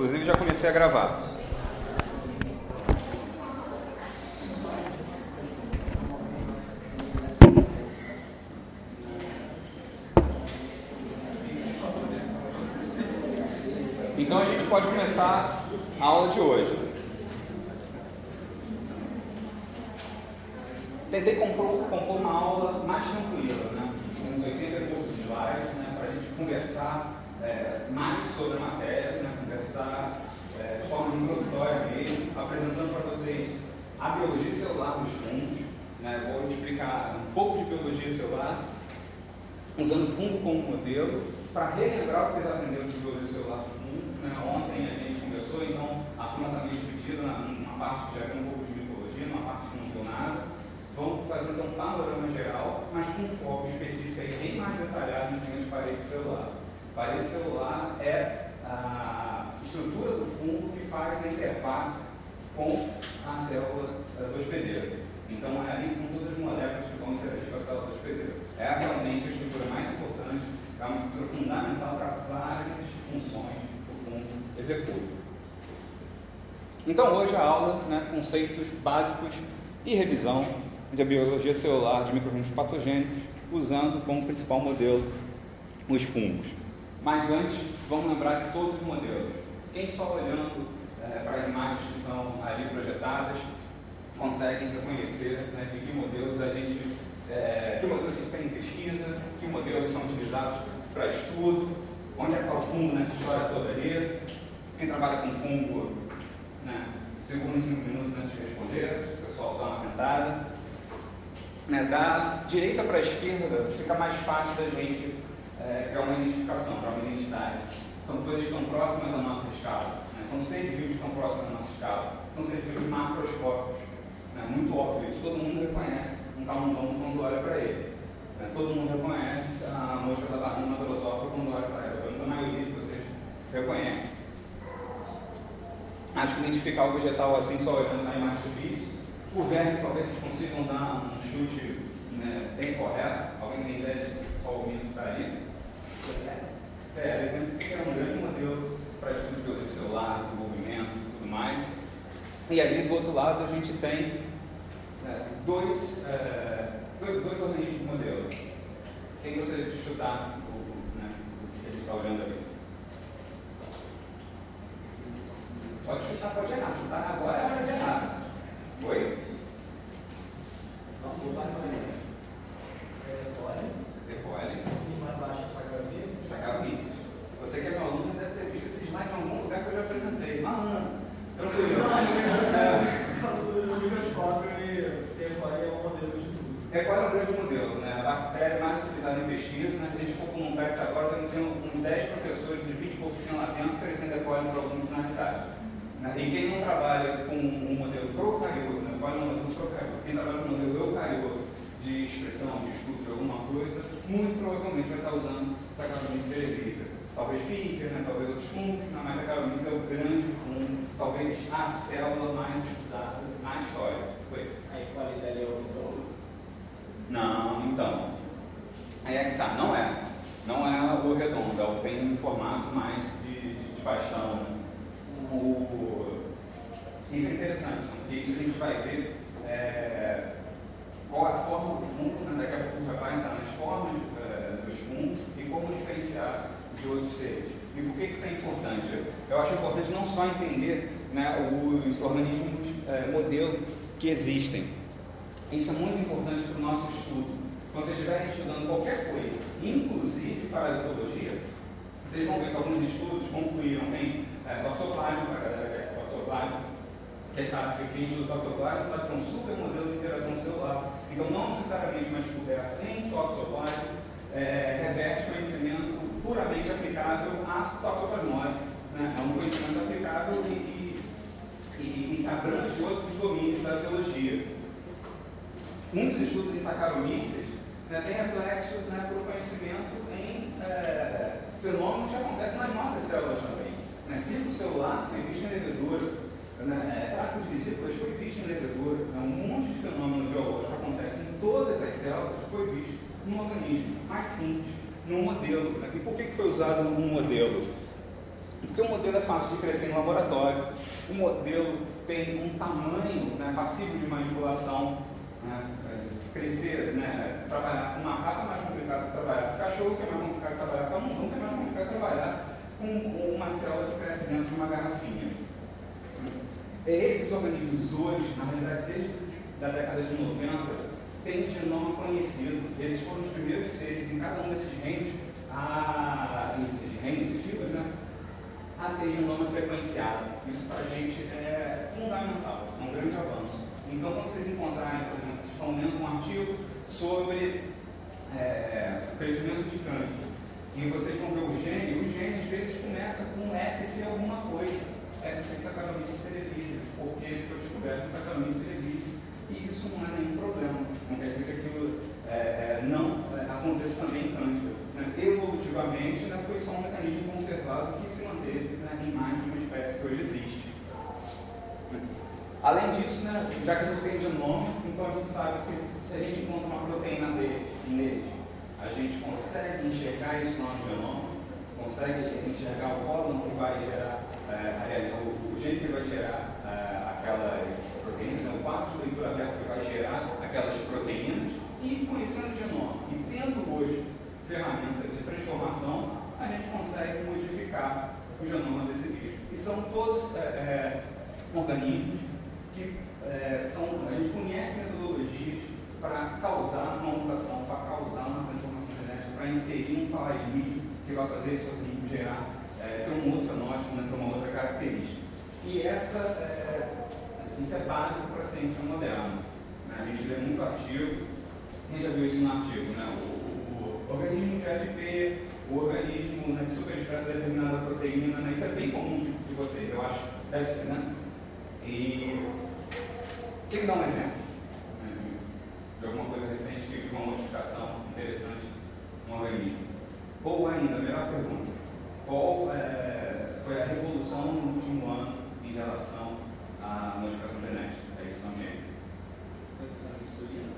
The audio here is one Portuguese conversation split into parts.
Inclusive já comecei a gravar. Então a gente pode começar a aula de hoje. Tentei compor, compor uma aula mais tranquila, né? uns 80 e poucos slides, né? para a gente conversar é, mais sobre a matéria, né? conversar é, de forma introdutória mesmo, apresentando para vocês a biologia celular dos fungos. Né? Vou explicar um pouco de biologia celular, usando fungo como modelo, para relembrar o que vocês aprenderam de biologia celular dos fungos. Né? Ontem a gente conversou, então a turma está meio dividida numa parte que já tem um pouco de mitologia, numa parte que não viu nada. Vamos fazer então um panorama geral, mas com foco específico aí, bem mais detalhado em cima de parede celular. Parede celular é a estrutura do fungo que faz a interface com a célula do hospedeiro. Então é ali com todas as moléculas que vão interagir com a célula do hospedeiro. É realmente a estrutura mais importante, é uma estrutura fundamental para várias funções que o fungo executa. Então hoje a aula, né, conceitos básicos e revisão de biologia celular de micro-organismos patogênicos, usando como principal modelo os fungos. Mas antes, vamos lembrar de todos os modelos. Quem só olhando é, para as imagens que estão ali projetadas, conseguem reconhecer né, de que modelos a gente, é, que modelos a gente tem em pesquisa, que modelos são utilizados para estudo, onde é que está o fungo nessa história toda ali. Quem trabalha com fungo, né, segura uns 5 minutos antes de responder, o pessoal dá uma cantada né, da direita para a esquerda, fica mais fácil da gente é, uma identificação, para uma identidade. São coisas que estão próximas da nossa escala. Né? São seres vivos que estão próximos da nossa escala. São seres vivos macroscópicos. Né? Muito óbvio isso. Todo mundo reconhece um camundongo quando olha para ele. Né? Todo mundo reconhece a mosca da barruna drosófila quando olha para ela. Pelo menos a maioria de vocês reconhece. Acho que identificar o vegetal assim, só olhando na imagem difícil. O verme, talvez vocês consigam dar um chute né, bem correto. Alguém tem ideia de qual o mito está aí? Sério, que é um grande modelo para estudo de celular, desenvolvimento e tudo mais. E ali do outro lado a gente tem dois, é, dois, dois organismos modelo. Quem gostaria de chutar o, né, o que a gente está olhando ali? Pode chutar, pode errar. Chutar agora é hora de errar. Pois? Decole. Sacaromices. Você que é meu aluno deve ter visto esse slide em algum lugar que eu já apresentei. Malandro. Tranquilo. Recorde é um grande modelo, né? A bactéria mais utilizada em pesquisa, né? Se a gente for com um PEX agora, tem uns 10 professores dos 20 e poucos que tem lá dentro que crescem decole para alguma finalidade. Né? E quem não trabalha com um modelo procarioto, né? qual é o modelo procarioto? Quem trabalha com um modelo eucarioto de expressão, de estudo de alguma coisa, muito provavelmente vai estar usando Saccharomyces cerevisiae. Talvez Picker, né? talvez outros fungos, né? mas Saccharomyces é o grande fungo, talvez a célula mais estudada na história. Foi. Aí qualidade é o Não, então. Aí é que tá, não é. Não é o redondo, é o tem um formato mais de, de, paixão. O... Isso é interessante, porque isso a gente vai ver é... qual a forma do fungo, né? daqui a pouco já vai entrar nas formas é, dos fungos e como diferenciar de outros seres. E por que isso é importante? Eu acho importante não só entender né, os organismos é, modelo que existem. Isso é muito importante para o nosso estudo. Quando vocês estiverem estudando qualquer coisa, inclusive parasitologia, vocês vão ver que alguns estudos concluíram em é, toxoplasma, para a galera que é toxoplasma, quem sabe que quem estuda toxoplasma sabe que é um super modelo de interação celular. Então, não necessariamente uma descoberta em toxoplasma é, conhecimento puramente aplicável à toxoplasmose. Né? É um conhecimento aplicável e, e, e abrange outros domínios da biologia. Muitos estudos em Saccharomyces né, têm reflexo né, para o conhecimento em é, fenômenos que acontecem nas nossas células também. Né? Ciclo celular foi visto em levedura, né? é, tráfico de vesículas foi visto em levedura, né? um monte de fenômenos biológicos acontecem em todas as células foi visto num organismo mais simples, num modelo. Né? E por que, que foi usado um modelo? Porque o modelo é fácil de crescer em laboratório, o modelo tem um tamanho né, passivo de manipulação, né, crescer, né, trabalhar com macaco é mais complicado que trabalhar com cachorro, que é mais complicado trabalhar com camundongo, que é mais complicado trabalhar com uma célula que cresce dentro de uma garrafinha. Esses organismos hoje, na realidade, desde a década de 90, têm genoma conhecido. Esses foram os primeiros seres em cada um desses reinos, a, reinos e filas, né, a ter genoma sequenciado. Isso para a gente é fundamental, é um grande avanço. Então, quando vocês encontrarem, por exemplo, estão lendo um artigo sobre é, crescimento de câncer, e vocês vão ver o gene, o gene às vezes começa com SC alguma coisa, SC Saccharomyces cerevisiae, porque ele foi descoberto em Saccharomyces cerevisiae, e isso não é nenhum problema, não quer dizer que aquilo é, é, não é, aconteça também em câncer. Né? Evolutivamente, né, foi só um mecanismo conservado que se manteve né, em mais de uma espécie que hoje existe. Além disso, né, já que a gente tem genoma, então a gente sabe que se a gente encontra uma proteína nele, a gente consegue enxergar isso no genoma, consegue enxergar o códon que vai gerar, é, aliás, o, o gene que vai gerar é, aquelas proteínas, né, o quadro de leitura aberto que vai gerar aquelas proteínas, e conhecendo o genoma e tendo hoje ferramentas de transformação, a gente consegue modificar o genoma desse bicho. E são todos é, organismos é, são, a gente conhece metodologias para causar uma mutação, para causar uma transformação genética, para inserir um plasmídio que vai fazer esse organismo gerar, é, ter um outro fenótipo, né, ter uma outra característica. E essa, é, assim, isso é básico para a ciência moderna. Né? A gente lê muito artigo, a gente já viu isso no artigo, né? o, o, o organismo de FP, o organismo né, que superexpressa determinada proteína, né? isso é bem comum de, de vocês, eu acho, deve ser, né? E quem dá um exemplo de alguma coisa recente que viu uma modificação interessante no organismo? Ou ainda, melhor pergunta, qual é, foi a revolução no último ano em relação à modificação genética, à edição gênica? Redução da insulina?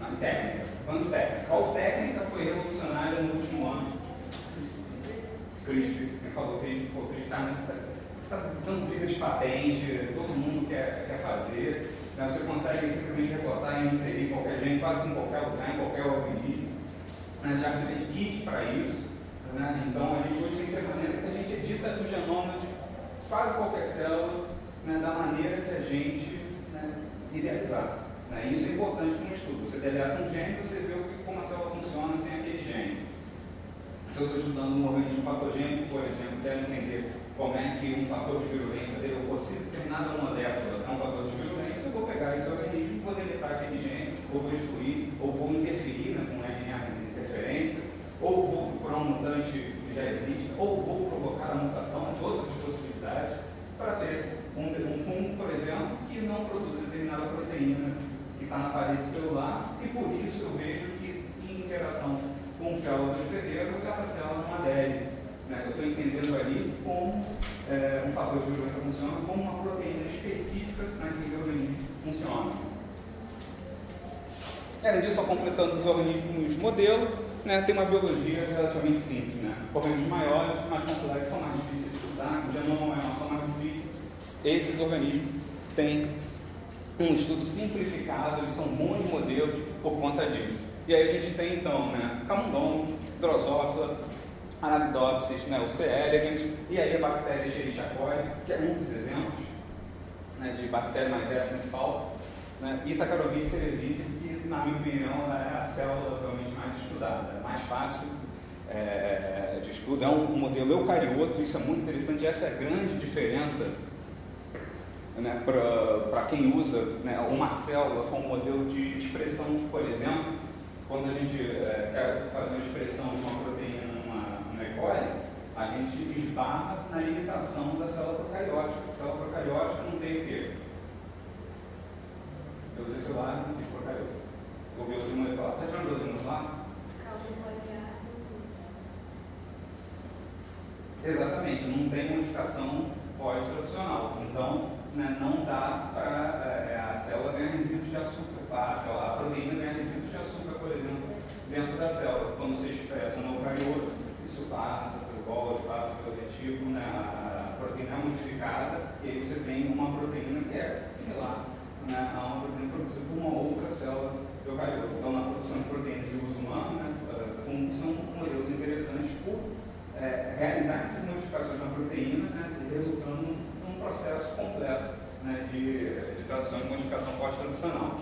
Na técnica. Quando técnica. Qual técnica foi revolucionária no último ano? CRISPR. Quem falou CRISPR? O CRISPR está nessa está dando briga de patente, todo mundo quer, quer fazer, né? você consegue simplesmente recortar e inserir qualquer gente, quase em qualquer lugar, em qualquer organismo. Né? Já se tem kit para isso. Né? Então a gente hoje tem ferramenta que a gente edita o genoma de quase qualquer célula né? da maneira que a gente né? idealizar. Né? Isso é importante no estudo. Você deleta um gene, você vê como a célula funciona sem aquele gene. Se eu estou estudando um organismo patogênico, por exemplo, quero entender como é que um fator de virulência dele, ou se determinada molécula é um fator de virulência, eu vou pegar esse organismo, vou deletar aquele gene, ou vou excluir, ou vou interferir né, com RNA de interferência, ou vou procurar um mutante que já existe, ou vou provocar a mutação, todas as possibilidades, para ter um, um fungo, por exemplo, que não produz determinada proteína que está na parede celular, e por isso eu vejo que em interação com célula do hospedeiro, essa célula não adere né? Eu estou entendendo ali como é, um fator de virulência funciona, como uma proteína específica naquele organismo funciona. Além disso, só completando os organismos modelo, né, tem uma biologia relativamente simples. Né? Organismos maiores, mais complexos, são mais difíceis de estudar, o genoma maior são mais difíceis. Esses organismos têm um estudo simplificado, eles são bons modelos por conta disso. E aí a gente tem então, né, camundongo, drosófila, Arabidopsis, né, o C. elegans, e aí a bactéria Escherichia que é um dos exemplos né, de bactéria, mas é a principal, né, e Saccharomyces cerevisiae, que na minha opinião é a célula provavelmente mais estudada, é mais fácil é, de estudo, é um modelo eucarioto, isso é muito interessante, essa é a grande diferença né, para quem usa né, uma célula como modelo de expressão, por exemplo, quando a gente é, fazer uma expressão de uma proteína olha, a gente esbarra na limitação da célula procariótica. A célula procariótica não tem o quê? Eu usei celular, não tem procariótica. Vou ver o outro molecular. Está tirando o molecular? Exatamente, não tem modificação pós-tradicional. Então, né, não dá para é, a célula ganhar resíduos de açúcar. A, célula, a proteína ganha resíduos de açúcar, por exemplo, dentro da célula. Quando você expressa no eucarioto, isso passa pelo bode, passa pelo tipo né, a proteína modificada, e aí você tem uma proteína que é similar né, a uma proteína produzida por uma outra célula eucariota. Então, na produção de proteínas de uso humano, né, são modelos interessantes por é, realizar essas modificações na proteína, né, resultando num processo completo né, de, de tradução e modificação pós-traducional.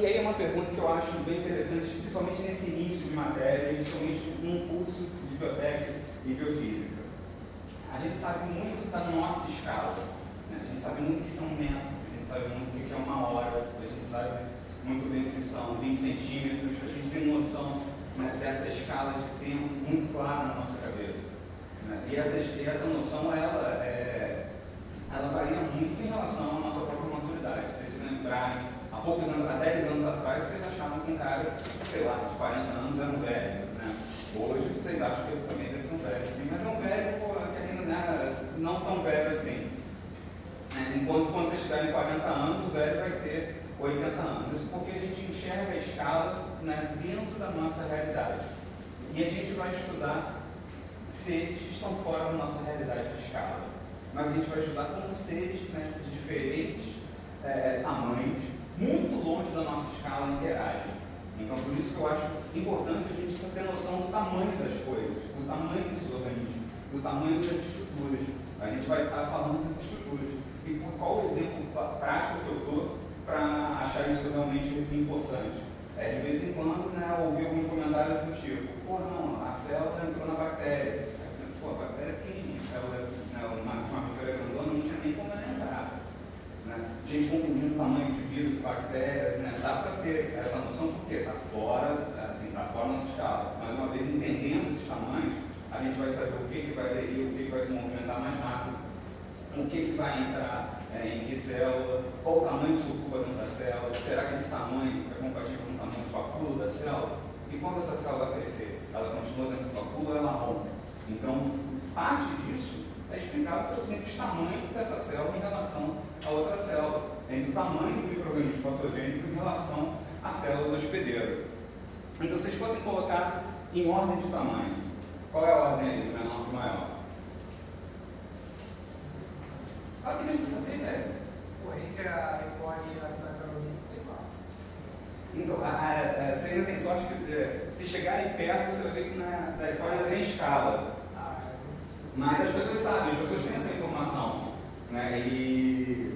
E aí é uma pergunta que eu acho bem interessante, principalmente nesse início de matéria, principalmente num curso de biotécnica e biofísica. A gente sabe muito da nossa escala, né? a gente sabe muito o que é um metro, a gente sabe muito o que é uma hora, a gente sabe muito da intuição, 20 centímetros, a gente tem noção né, dessa escala de tempo muito clara na nossa cabeça. Né? E, essa, e essa noção, ela, é, ela varia muito em relação à nossa própria maturidade. Vocês se lembrarem há poucos anos, há 10 anos atrás, vocês achavam que um cara, sei lá, de 40 anos era um velho, né? Hoje vocês acham que ele também deve ser um velho, assim, mas é um velho pô, ainda não, é, não tão velho assim. É, enquanto quando vocês tiverem 40 anos, o velho vai ter 80 anos. Isso porque a gente enxerga a escala né, dentro da nossa realidade. E a gente vai estudar seres que estão fora da nossa realidade de escala. Mas a gente vai estudar como seres né, de diferentes é, tamanhos muito longe da nossa escala interagem. Então, por isso que eu acho importante a gente ter noção do tamanho das coisas, do tamanho desses organismos, do tamanho das estruturas. A gente vai estar falando das estruturas. E por qual exemplo prático que eu dou para achar isso realmente importante? É, de vez em quando, né, ouvir alguns comentários do tipo, pô, não, a célula entrou na bactéria. Aí penso, pô, a bactéria é pequenininha, a célula, né, uma mamífera grandona não tinha nem como. Gente confundindo o tamanho de vírus, bactérias, né? dá para ter essa noção porque está fora, assim, está fora da nossa escala. Mas uma vez entendendo esses tamanhos, a gente vai saber o que, que vai aderir, o que, que vai se movimentar mais rápido, o que, que vai entrar é, em que célula, qual o tamanho de sucuba dentro da célula, será que esse tamanho é compatível com o tamanho de facula da célula? E quando essa célula crescer, ela continua dentro do facula ou ela rompe? Então, parte disso é explicado pelo simples tamanho dessa célula em relação a outra célula, entre o tamanho do microorganismo patogênico em relação à célula do hospedeiro. Então, se vocês fossem colocar em ordem de tamanho, qual é a ordem aí, do menor para o maior? Ah, que nem saber, velho. Entre a E. coli e a lá. Então, a, a, a, você ainda tem sorte que é, se chegarem perto, você vai ver que na, da E. coli ainda tem escala. É Mas as pessoas sabem, as pessoas têm essa informação. Né? E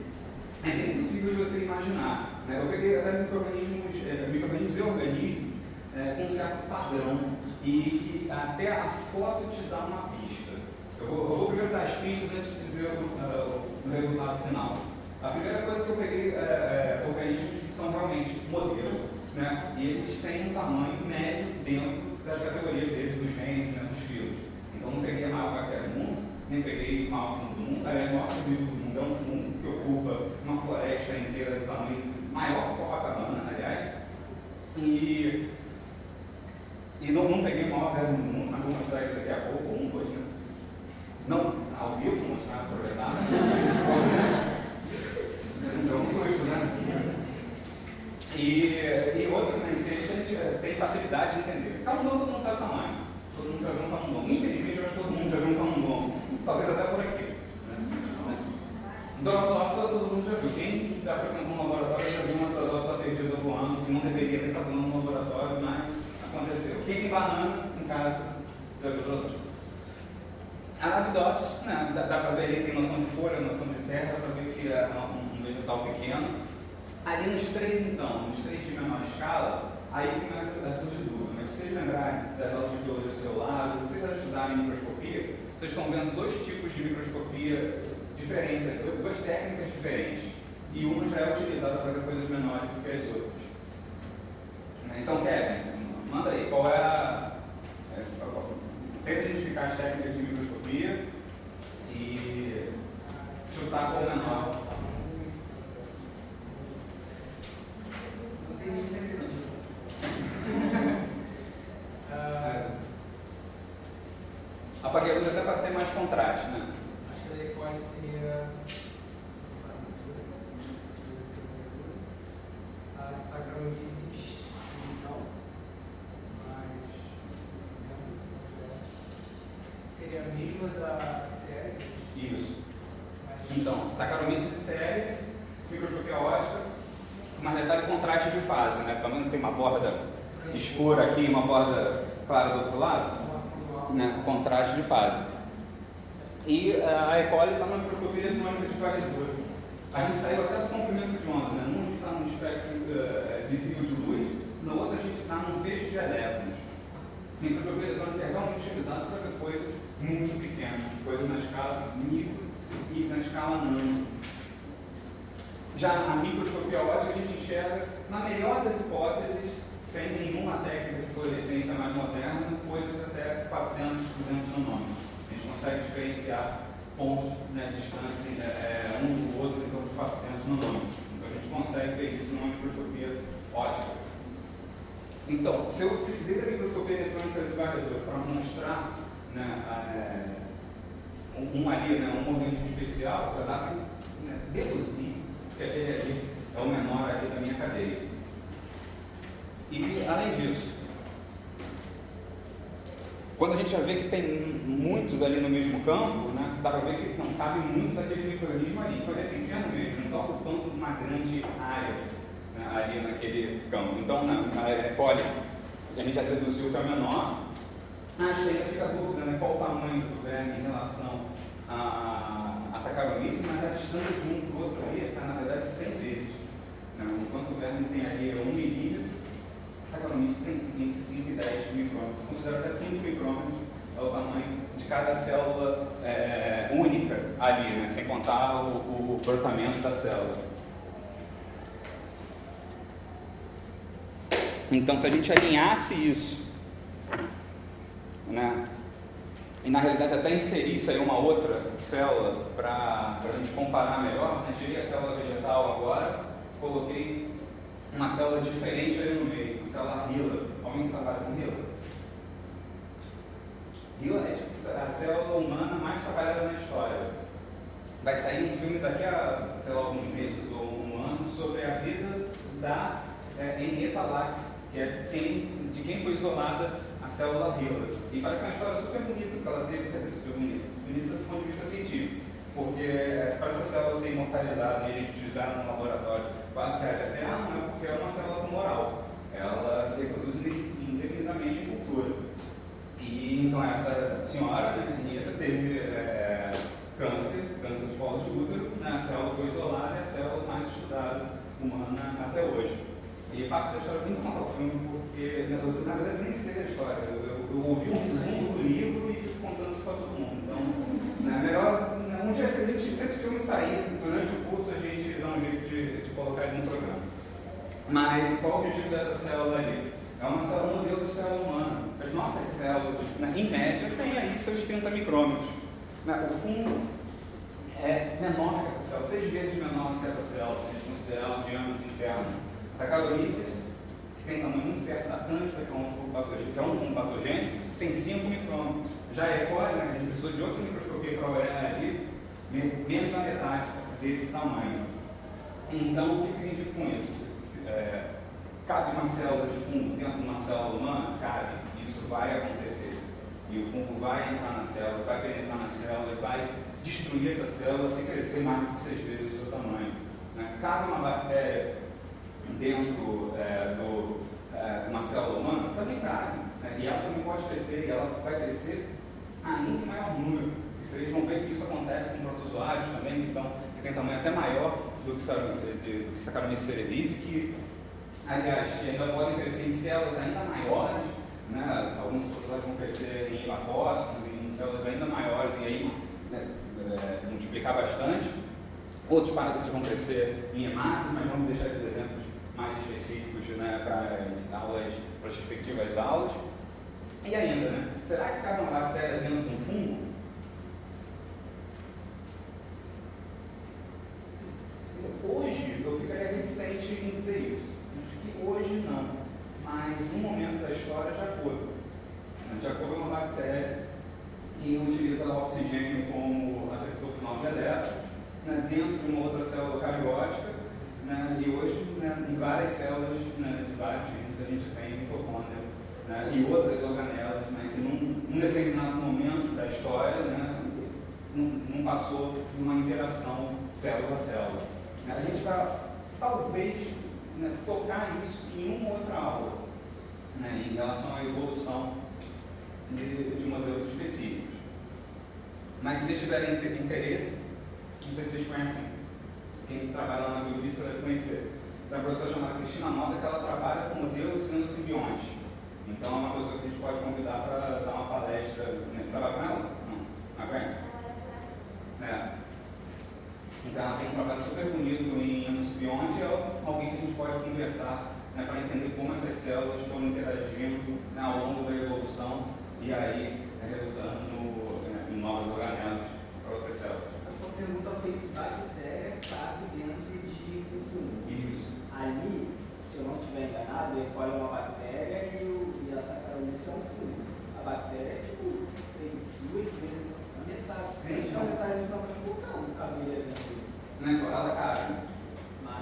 é bem possível de você imaginar. Né? Eu peguei até micro-organismos, é, micro-organismos e organismos é, com um certo padrão e, e, até a foto te dá uma pista. Eu vou, eu vou primeiro dar as pistas antes de dizer o, uh, o resultado final. A primeira coisa que eu peguei é, é organismos que são realmente modelo, né? e eles têm um tamanho médio dentro das categorias deles, dos genes, né? dos filos. Então não peguei maior bactéria do mundo, nem peguei maior fundo do mundo, aliás, o maior fundo do mundo é um fundo que ocupa uma floresta inteira de tamanho maior que Copacabana, aliás. E, e não, não peguei verbo do mundo, mas vou mostrar ele daqui a pouco, um, dois, né? Não, ao vivo vou mostrar, aproveitar. Não um susto, né? E, e outra que na ciência a gente tem facilidade de entender. Camundongo todo mundo sabe o tamanho. Todo mundo já viu um camundongo. Infelizmente, eu acho que todo mundo já viu um camundongo. Talvez até por aqui. Né? Drosófila todo mundo já viu. Quem já frequentou um laboratório já viu uma drosófila perdida voando, que não deveria ter estado voando no laboratório, mas aconteceu. Quem tem banana em casa já viu drosófila. Arabidotes, né? dá, dá para ver ali, tem noção de folha, noção de terra, dá para ver que é um, um vegetal pequeno. Ali nos três, então, nos três de menor escala, aí começa a surgir dúvida. Mas se vocês lembrarem das aulas de biologia celular, se vocês estudarem microscopia, vocês estão vendo dois tipos de microscopia diferentes, duas técnicas diferentes. E uma já é utilizada para coisas menores do que as outras. Então, Kevin, manda aí, qual é a. É, tenta identificar as técnicas de microscopia e chutar qual menor. Não tem nem certeza. Apaguei a luz até para ter mais contraste, né? Acho que a Lecole seria. A Saccharomyces não. Mas. Seria a mesma da série? Isso. Então, Saccharomyces cereus, microscopia ótica, mais detalhe contraste de fase, né? Também tem uma borda escura aqui uma borda clara do outro lado, né? contraste de fase. E uh, a E. coli está na microscopia eletrônica de varredura. A gente saiu até do comprimento de onda, né? Num a gente está no espectro uh, visível de luz, no outro a gente está num feixe de elétrons. Microscopia eletrônica é realmente utilizada para ver coisas muito pequenas, coisas na escala micro e na escala nano. Já a microscopia ótica a gente enxerga, na melhor das hipóteses, sem nenhuma técnica de fluorescência mais moderna, coisas até 400, 200 nanômetros. A gente consegue diferenciar pontos né, distância é, um do outro torno de 400 nanômetros. Então a gente consegue ver isso numa microscopia ótica. Então, se eu precisei da microscopia eletrônica de varredor para mostrar né, é, um, ali, né, um organismo especial, para para né, deduzir que aquele ali é o menor ali da minha cadeia. E, além disso, quando a gente já vê que tem muitos ali no mesmo campo, né, dá para ver que não cabe muito daquele microorganismo ali. Então é pequeno mesmo, não está ocupando uma grande área né, ali naquele campo. Então, na, na coli, a gente já deduziu que é menor. Acho que ainda fica a dúvida né, qual o tamanho do verme em relação a, a, a Saccharomyces, mas a distância de um para o outro ali é, na verdade, 100 vezes. Né? Enquanto o verme tem ali 1 milímetro, Saccharomyces tem entre 5 e 10 micrômetros. Considero até 5 micrômetros é o tamanho de cada célula é, única ali, né? sem contar o, o da célula. Então, se a gente alinhasse isso, né, e na realidade até inserisse aí uma outra célula para a gente comparar melhor, né, tirei a célula vegetal agora, coloquei uma célula diferente ali no meio, uma célula Hila. Alguém trabalha com Hila? Hila é tipo a célula humana mais trabalhada na história. Vai sair um filme daqui a, sei lá, alguns meses ou um ano sobre a vida da é, Enetalax, que é quem, de quem foi isolada a célula Hila. E parece uma história super bonita que ela teve, quer dizer, super bonita, bonita do ponto de vista científico, porque é, para essa célula ser imortalizada e a gente utilizar no laboratório quase que arte eterna, não é porque é uma célula tumoral. Ela se reproduz indefinidamente em cultura. E então essa senhora, né, teve é, câncer, câncer de colo de útero, né, a célula foi isolada e a célula mais estudada humana até hoje. E parte da história tem que contar o filme, porque eu, na verdade nem sei a história. Eu, eu, eu ouvi um resumo do livro e fico contando isso para todo mundo. Então, né, melhor, um dia se, se esse filme sair durante o curso, a gente dá um jeito de, de colocar ele no programa. Mas qual o objetivo dessa célula ali? É uma célula modelo de célula humana. As nossas células, né, em média, têm aí seus 30 micrômetros. Né, o fundo é menor que essa célula, seis vezes menor que essa célula, se a gente considerar o diâmetro interno. Saccharomyces, que tem tamanho muito perto da cândida, que é um fungo patogênico, que é um fungo patogênico tem 5 micrômetros. Já a E. coli, né, a gente precisou de outra microscopia para olhar ali, menos da metade desse tamanho. Então, o que significa com isso? É, cabe uma célula de fungo dentro de uma célula humana? Cabe. Isso vai acontecer. E o fungo vai entrar na célula, vai penetrar na célula, vai destruir essa célula sem crescer mais do que seis vezes o seu tamanho. Né? Cabe uma bactéria dentro é, do, é, de uma célula humana? Também cabe. Né? E ela também pode crescer, e ela vai crescer ainda em maior número. E vocês vão ver que isso acontece com protozoários também, que, estão, que tem tamanho até maior do que, de, do que Saccharomyces cerevisiae, que, aliás, ainda podem crescer em células ainda maiores, né? alguns protozoários vão crescer em hepatócitos, em células ainda maiores, e aí né, é, multiplicar bastante. Outros parasitas vão crescer em hemácias, mas vamos deixar esses exemplos mais específicos né, para as aulas, para as respectivas aulas. E ainda, né? Será que cabe uma bactéria dentro de um fungo? Hoje eu ficaria reticente em dizer isso. Acho que hoje não. Mas no momento da história já. Jacob é uma bactéria que utiliza o oxigênio como receptor final de elétrons né, dentro de uma outra célula cariótica. Né, e hoje, né, em várias células né, de vários genes, a gente tem mitocôndria né, e outras organelas né, que num, num, determinado momento da história né, não, não passou de uma interação célula a célula. A gente vai, talvez, tocar isso em uma outra aula, em relação à evolução de, de modelos específicos. Mas se vocês tiverem interesse, não sei se vocês conhecem, quem trabalha lá na biofísica deve conhecer, da professora chamada Cristina Mota, que ela trabalha com modelos de simbionte. Então é uma pessoa que a gente pode convidar para dar uma palestra. Né? Trabalha com ela? Não. Não? É. Então ela tem um trabalho super bonito em simbionte e é alguém que a gente pode conversar né, para entender como essas células foram interagindo né, ao longo da evolução e aí né, resultando no, né, em novas organelas para outras células. A sua pergunta foi se bactéria cabe dentro de um fungo. Isso. Ali, se eu não estiver enganado, ele colhe uma bactéria e, o, e a saccharomyces é um fungo. A bactéria é tipo, tem duas vezes a metade. Sim, a metade do tamanho do vulcão, no cabelo dentro. Não é ela cara.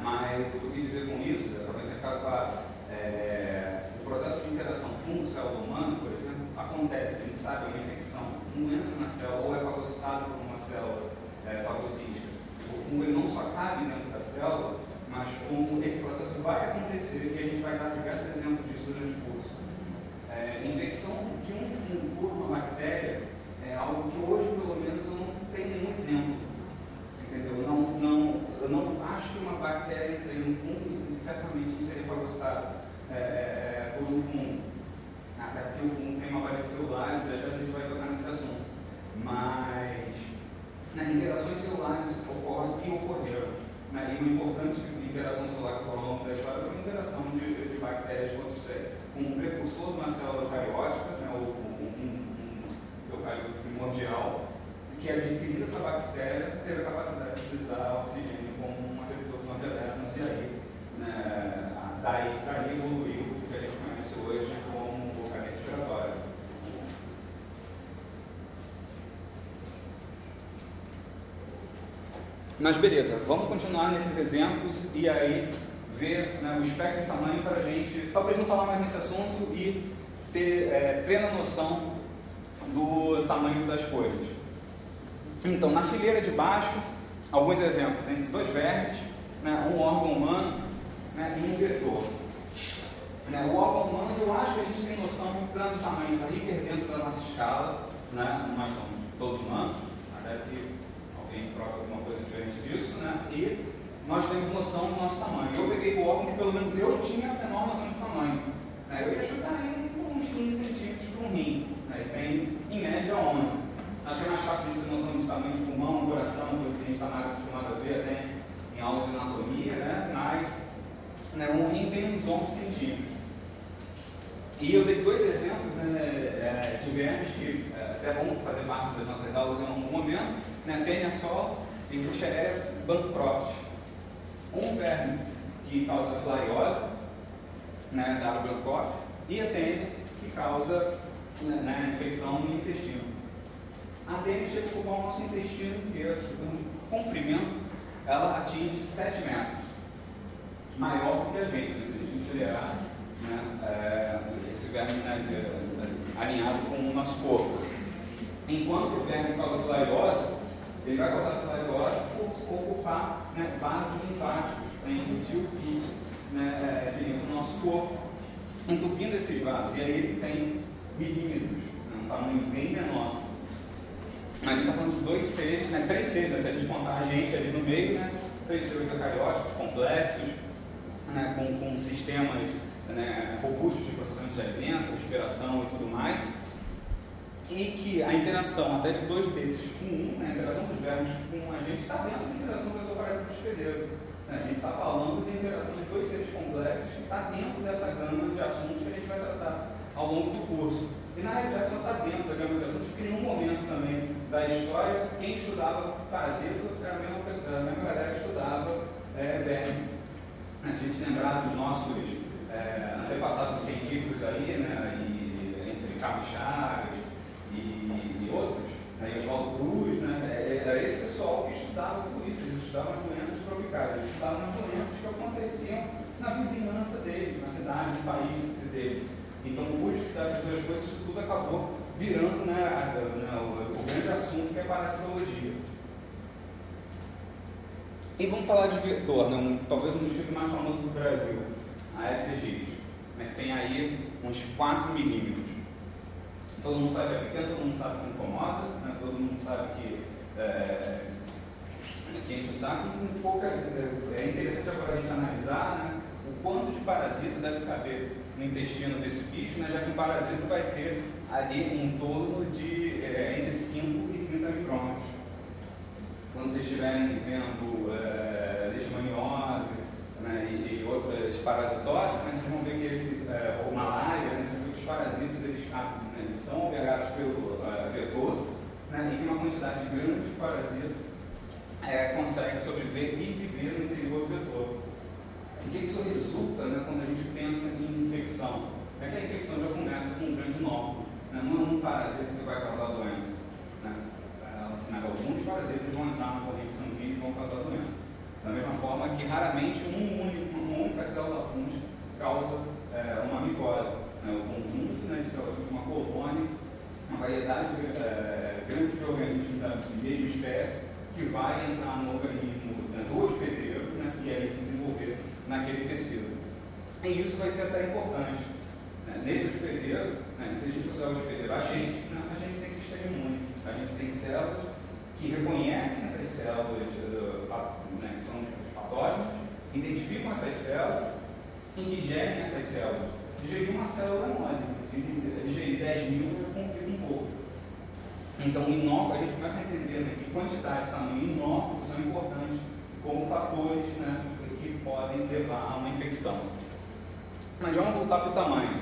Mas o que eu quis dizer com isso, também tem ficado claro, é, o processo de interação fungo-célula humana, por exemplo, acontece, a gente sabe, é uma infecção. O fungo entra na célula ou é fagocitado por uma célula é, fagocítica. O fungo ele não só cabe dentro da célula, mas como esse processo vai acontecer, e a gente vai dar diversos exemplos disso durante o curso. É, infecção de um fungo por uma bactéria é algo que hoje, pelo menos, eu não tenho nenhum exemplo. Entendeu? Não, não, eu não acho que uma bactéria entre em um fungo e certamente não seria fagocitada é, é, por um fungo. Até porque o fungo tem uma parede celular, já a gente vai tocar nesse assunto. Mas nas interações celulares ocorrem e ocorreram. Né? E uma importante interação celular que ocorreu ao longo da história foi a interação de, de bactérias com com um precursor de uma célula eucariótica, né? ou um, eucarioto primordial, que adquiriu essa bactéria teve a capacidade de utilizar oxigênio como um receptor de elétrons e aí, né, daí, daí evoluiu o que a gente conhece hoje como bocaria respiratória. Mas beleza, vamos continuar nesses exemplos e aí ver né, o espectro de tamanho para a gente, talvez não falar mais nesse assunto e ter é, plena noção do tamanho das coisas. Então, na fileira de baixo, alguns exemplos entre dois vermes, né, um órgão humano né, e um vetor. Né, o órgão humano, eu acho que a gente tem noção do tamanho está hiper dentro da nossa escala, né, nós somos todos humanos, até que alguém prova alguma coisa diferente disso, né, e nós temos noção do nosso tamanho. Eu peguei o órgão que pelo menos eu tinha a menor noção de tamanho. Né, eu ia chutar em uns 15 centímetros para um rim, né, tem em média 11. Acho que é mais fácil de ter noção do tamanho de pulmão, coração, coisa que a gente está mais acostumado a ver até em aulas de anatomia, né? mas né, um rim tem uns 11 centímetros. E eu dei dois exemplos né, é, de vermes que é, até vão fazer parte das nossas aulas em algum momento, né, Tênia Sol e Buchereria Bancroft. Um verme que causa filariose, né, da Bancroft, e a Tênia que causa né, né, infecção no intestino a dele chega a ocupar o nosso intestino inteiro. Então, de comprimento, ela atinge 7 metros. Maior do que a gente, se a gente olhar né, é, esse verme né, de, alinhado com o nosso corpo. Enquanto o verme causa filariose, ele vai causar filariose por ocupar né, vasos linfáticos, para impedir o fluxo né, linfa no nosso corpo, entupindo esses vasos. E aí ele tem milímetros, né, um tamanho bem menor mas a gente está falando de dois seres, né, três seres, né, se a gente contar a gente ali no meio, né, três seres eucarióticos complexos, né, com, com sistemas né, robustos de processamento de alimento, respiração e tudo mais, e que a interação até de dois desses com um, né, a interação dos vermes com a gente está dentro da interação que eu aparece no hospedeiro. Né, a gente está falando de interação de dois seres complexos que está dentro dessa gama de assuntos que a gente vai tratar ao longo do curso. E na realidade só está dentro da gama de assuntos, porque em um momento também da história, quem estudava parasito era a mesma, a mesma galera que estudava é. Se a gente lembrar dos nossos é, antepassados científicos aí, né, e, entre Carlos e, e outros, né, Oswaldo Cruz, né, é, era esse pessoal que estudava tudo isso, eles estudavam as doenças tropicais, eles estudavam as doenças que aconteciam na vizinhança deles, na cidade, no país deles. Então, por estudar essas duas coisas, isso tudo acabou virando né, a, né, o, o, grande assunto que é a parasitologia. E vamos falar de vetor, né, um, talvez um mosquito mais famoso do Brasil, a Aedes aegypti, né, que tem aí uns 4 milímetros. Todo mundo sabe que é pequeno, todo mundo sabe que incomoda, né, todo mundo sabe que é, que enche o saco, um pouco, é, é interessante agora a gente analisar né, o quanto de parasita deve caber no intestino desse bicho, né, já que o parasita vai ter ali em torno de é, entre 5 e 30 micrômetros. Quando vocês estiverem vendo é, leishmaniose né, e, e, outras parasitoses, né, vocês vão ver que esses, é, ou malária, né, vocês vão ver que os parasitos eles são alvegados pelo uh, vetor né, e que uma quantidade grande de parasitas é, consegue sobreviver e viver no interior do vetor. O que isso resulta né, quando a gente pensa em infecção? É que a infecção já começa com um grande nódulo, né? não é um parasita que vai causar doença. Né? Assim, mas alguns parasitas vão entrar na corrente sanguínea e vão causar doença. Da mesma forma que raramente um único, uma única célula fúngica causa é, uma micose. Né? O conjunto né, de células uma colônia, uma variedade é, grande de organismos da mesma espécie que vai entrar no organismo né, do hospedeiro né, e aí se desenvolver naquele tecido. E isso vai ser até importante. Né? Nesse hospedeiro, né, se a gente usar o hospedeiro, a gente, né, a gente tem sistema imune, a gente tem células que reconhecem essas células uh, né, que são os patógenos, identificam essas células e digerem essas células. Digerir uma célula mole, digerir 10 mil complica um pouco. Então, o inóculo, a gente começa a entender né, que quantidade, tamanho e inóculo são importantes como fatores né, que podem levar a uma infecção. Mas vamos voltar para o tamanho.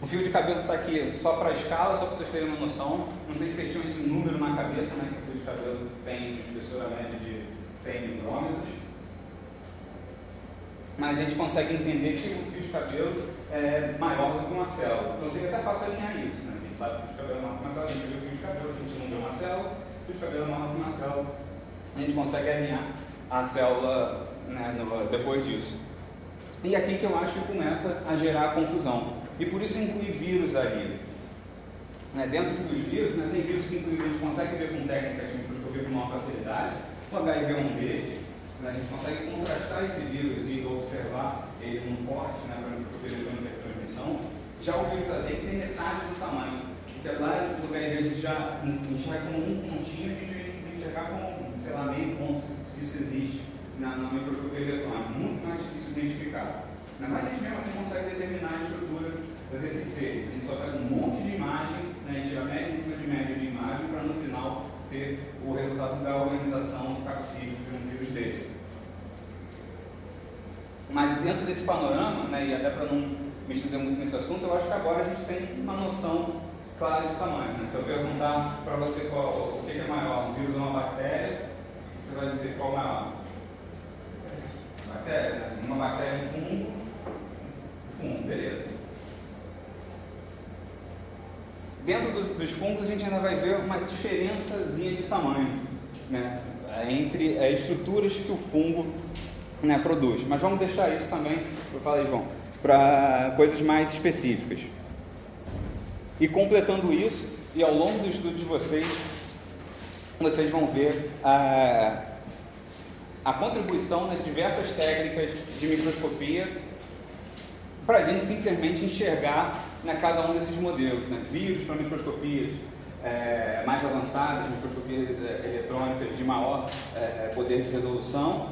O fio de cabelo está aqui só para a escala, só para vocês terem uma noção. Não sei se vocês tinham esse número na cabeça, né? Que o fio de cabelo tem espessura média de 100 micrômetros. Mas a gente consegue entender que o fio de cabelo é maior do que uma célula. Então seria até fácil alinhar isso. Né? A gente sabe que o fio de cabelo é maior que uma célula, a gente vê o fio de cabelo, a gente não vê uma célula, o fio de cabelo é maior que uma célula. A gente consegue alinhar a célula né, no, depois disso. E aqui que eu acho que começa a gerar confusão. E por isso inclui vírus ali. Né, dentro dos vírus, né, tem vírus que inclusive a gente consegue ver com técnicas de microscopia com maior facilidade. O HIV-1B, né, a gente consegue contrastar esse vírus e observar ele num corte né, para eletrônica de transmissão. Já o vírus ali tem metade do tamanho. Porque lá no HIV a gente já enxerga como um pontinho, a gente enxergar como, sei lá, meio ponto, se isso existe na, na microscopia eletrônica, muito mais difícil identificar. Mas a gente mesmo assim consegue determinar a estrutura desses seres. A gente só pega um monte de imagem, né, a gente tira média em cima de média de imagem para no final ter o resultado da organização do um vírus desse. Mas dentro desse panorama, né, e até para não me estender muito nesse assunto, eu acho que agora a gente tem uma noção clara de tamanho. Né? Se eu perguntar para você qual, o que é maior, um vírus ou uma bactéria, você vai dizer qual é maior bactéria, né? uma bactéria um fungo, fungo, beleza. Dentro dos, dos, fungos a gente ainda vai ver uma diferençazinha de tamanho né, entre as estruturas que o fungo né, produz. Mas vamos deixar isso também, eu falei, João, para coisas mais específicas. E completando isso, e ao longo do estudo de vocês, vocês vão ver a a contribuição de diversas técnicas de microscopia para a gente simplesmente enxergar né, cada um desses modelos, né, vírus para microscopias é, mais avançadas, microscopias é, eletrônicas de maior é, poder de resolução,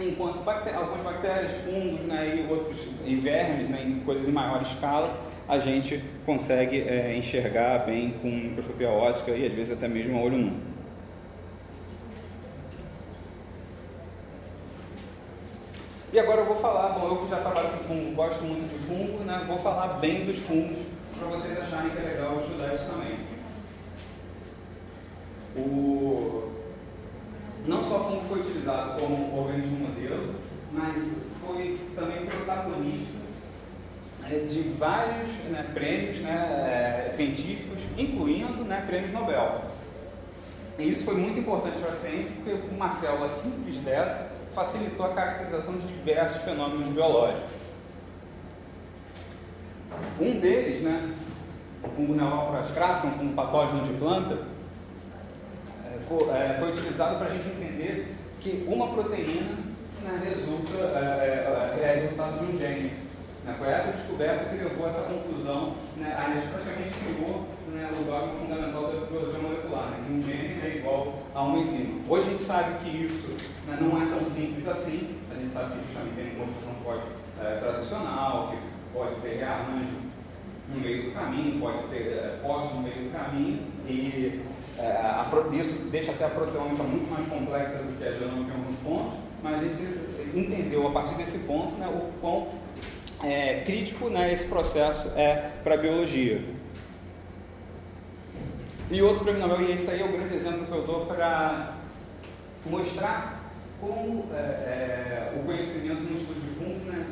enquanto bactérias, algumas bactérias, fungos né, e outros e vermes, né, em coisas em maior escala, a gente consegue é, enxergar bem com microscopia ótica e às vezes até mesmo a olho nu. E agora eu vou falar, bom, eu que já trabalho com fungo, gosto muito de fungo, né? Vou falar bem dos fungos para vocês acharem que é legal estudar isso também. O... Não só fungo foi utilizado como organismo modelo, mas foi também protagonista né, de vários né, prêmios né, é, científicos, incluindo né, prêmios Nobel. E isso foi muito importante para a ciência, porque uma célula simples dessa facilitou a caracterização de diversos fenômenos biológicos. Um deles, né, o fungo Neoporus crassica, um fungo patógeno de planta, é, foi, é, foi utilizado para a gente entender que uma proteína né, resulta, é, é, é, resultado de um gene. Né? Foi essa descoberta que levou a essa conclusão, né, a gente praticamente criou né, o dogma fundamental da biologia molecular, né, que um gene é igual a uma enzima. Hoje a gente sabe que isso né, não é tão simples assim, a gente sabe que justamente tem uma construção pode, é, tradicional, que pode ter rearranjo no meio do caminho, pode ter é, no meio do caminho, e é, a, isso deixa até a proteômica muito mais complexa do que a genômica em alguns pontos, mas a gente entendeu a partir desse ponto né, o quão é, crítico né, esse processo é para a biologia. E outro prêmio Nobel, e esse aí é o grande exemplo que eu dou para mostrar como é, é, o conhecimento no estudo de fundo né,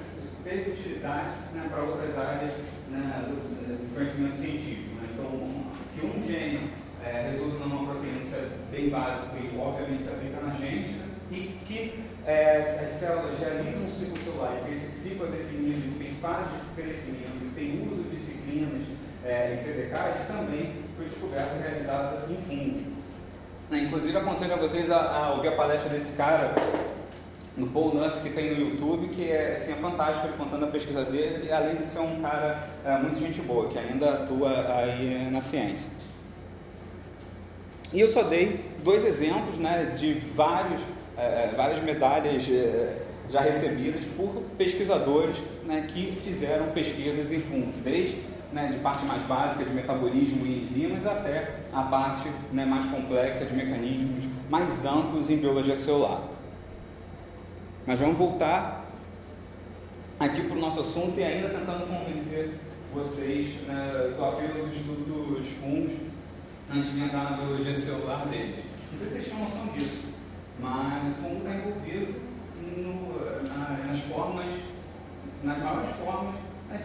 teve utilidade né, para outras áreas né, do, do, conhecimento científico. Né? Então, que um gene é, resulta numa proteína, isso é bem básico e obviamente se aplica na gente, né? e que é, as células realizam um ciclo celular e que esse ciclo é definido, tem fase de crescimento, tem uso de ciclinas é, e CDKs, também foi descoberta e realizada em fungos. Né, inclusive, aconselho a vocês a, a, ouvir a palestra desse cara no Paul Nuss que tem no YouTube, que é, assim, é fantástico ele contando a pesquisa dele, e além de ser um cara é, muito gente boa, que ainda atua aí na ciência. E eu só dei dois exemplos né, de vários é, várias medalhas é, já recebidas por pesquisadores né, que fizeram pesquisas em fungos, desde né, de parte mais básica de metabolismo e enzimas até a parte né, mais complexa de mecanismos mais amplos em biologia celular. Mas vamos voltar aqui para o nosso assunto e ainda tentando convencer vocês né, do apelo do estudo dos fungos antes de entrar na biologia celular deles. Não sei se vocês têm noção disso mas como está envolvido no, na, nas formas, nas maiores formas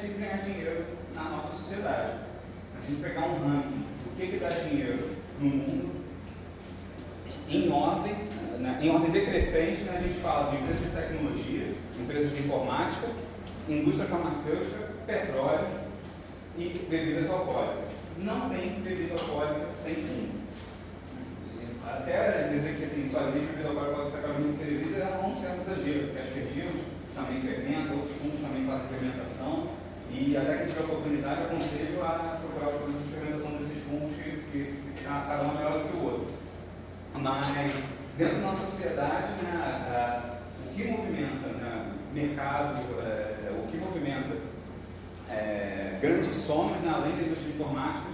de ganhar dinheiro na nossa sociedade. Se a gente pegar um ranking do que, que dá dinheiro no mundo, em ordem, né, em ordem decrescente, né, a gente fala de empresas de tecnologia, empresas de informática, indústria farmacêutica, petróleo e bebidas alcoólicas. Não tem bebida alcoólica sem fundo até dizer que assim, existe bebida alcoólica pode ser caminho de cerveja é um certo exagero, porque aspergilos também fermentam, outros fungos também fazem fermentação, e até que tiver oportunidade, aconselho a procurar os produtos de fermentação desses fungos, que, que, que cada um é melhor do que o outro. Mas, dentro da nossa sociedade, né, a, o que movimenta né, mercado, é, o que movimenta é, grandes somas, né, além da indústria informática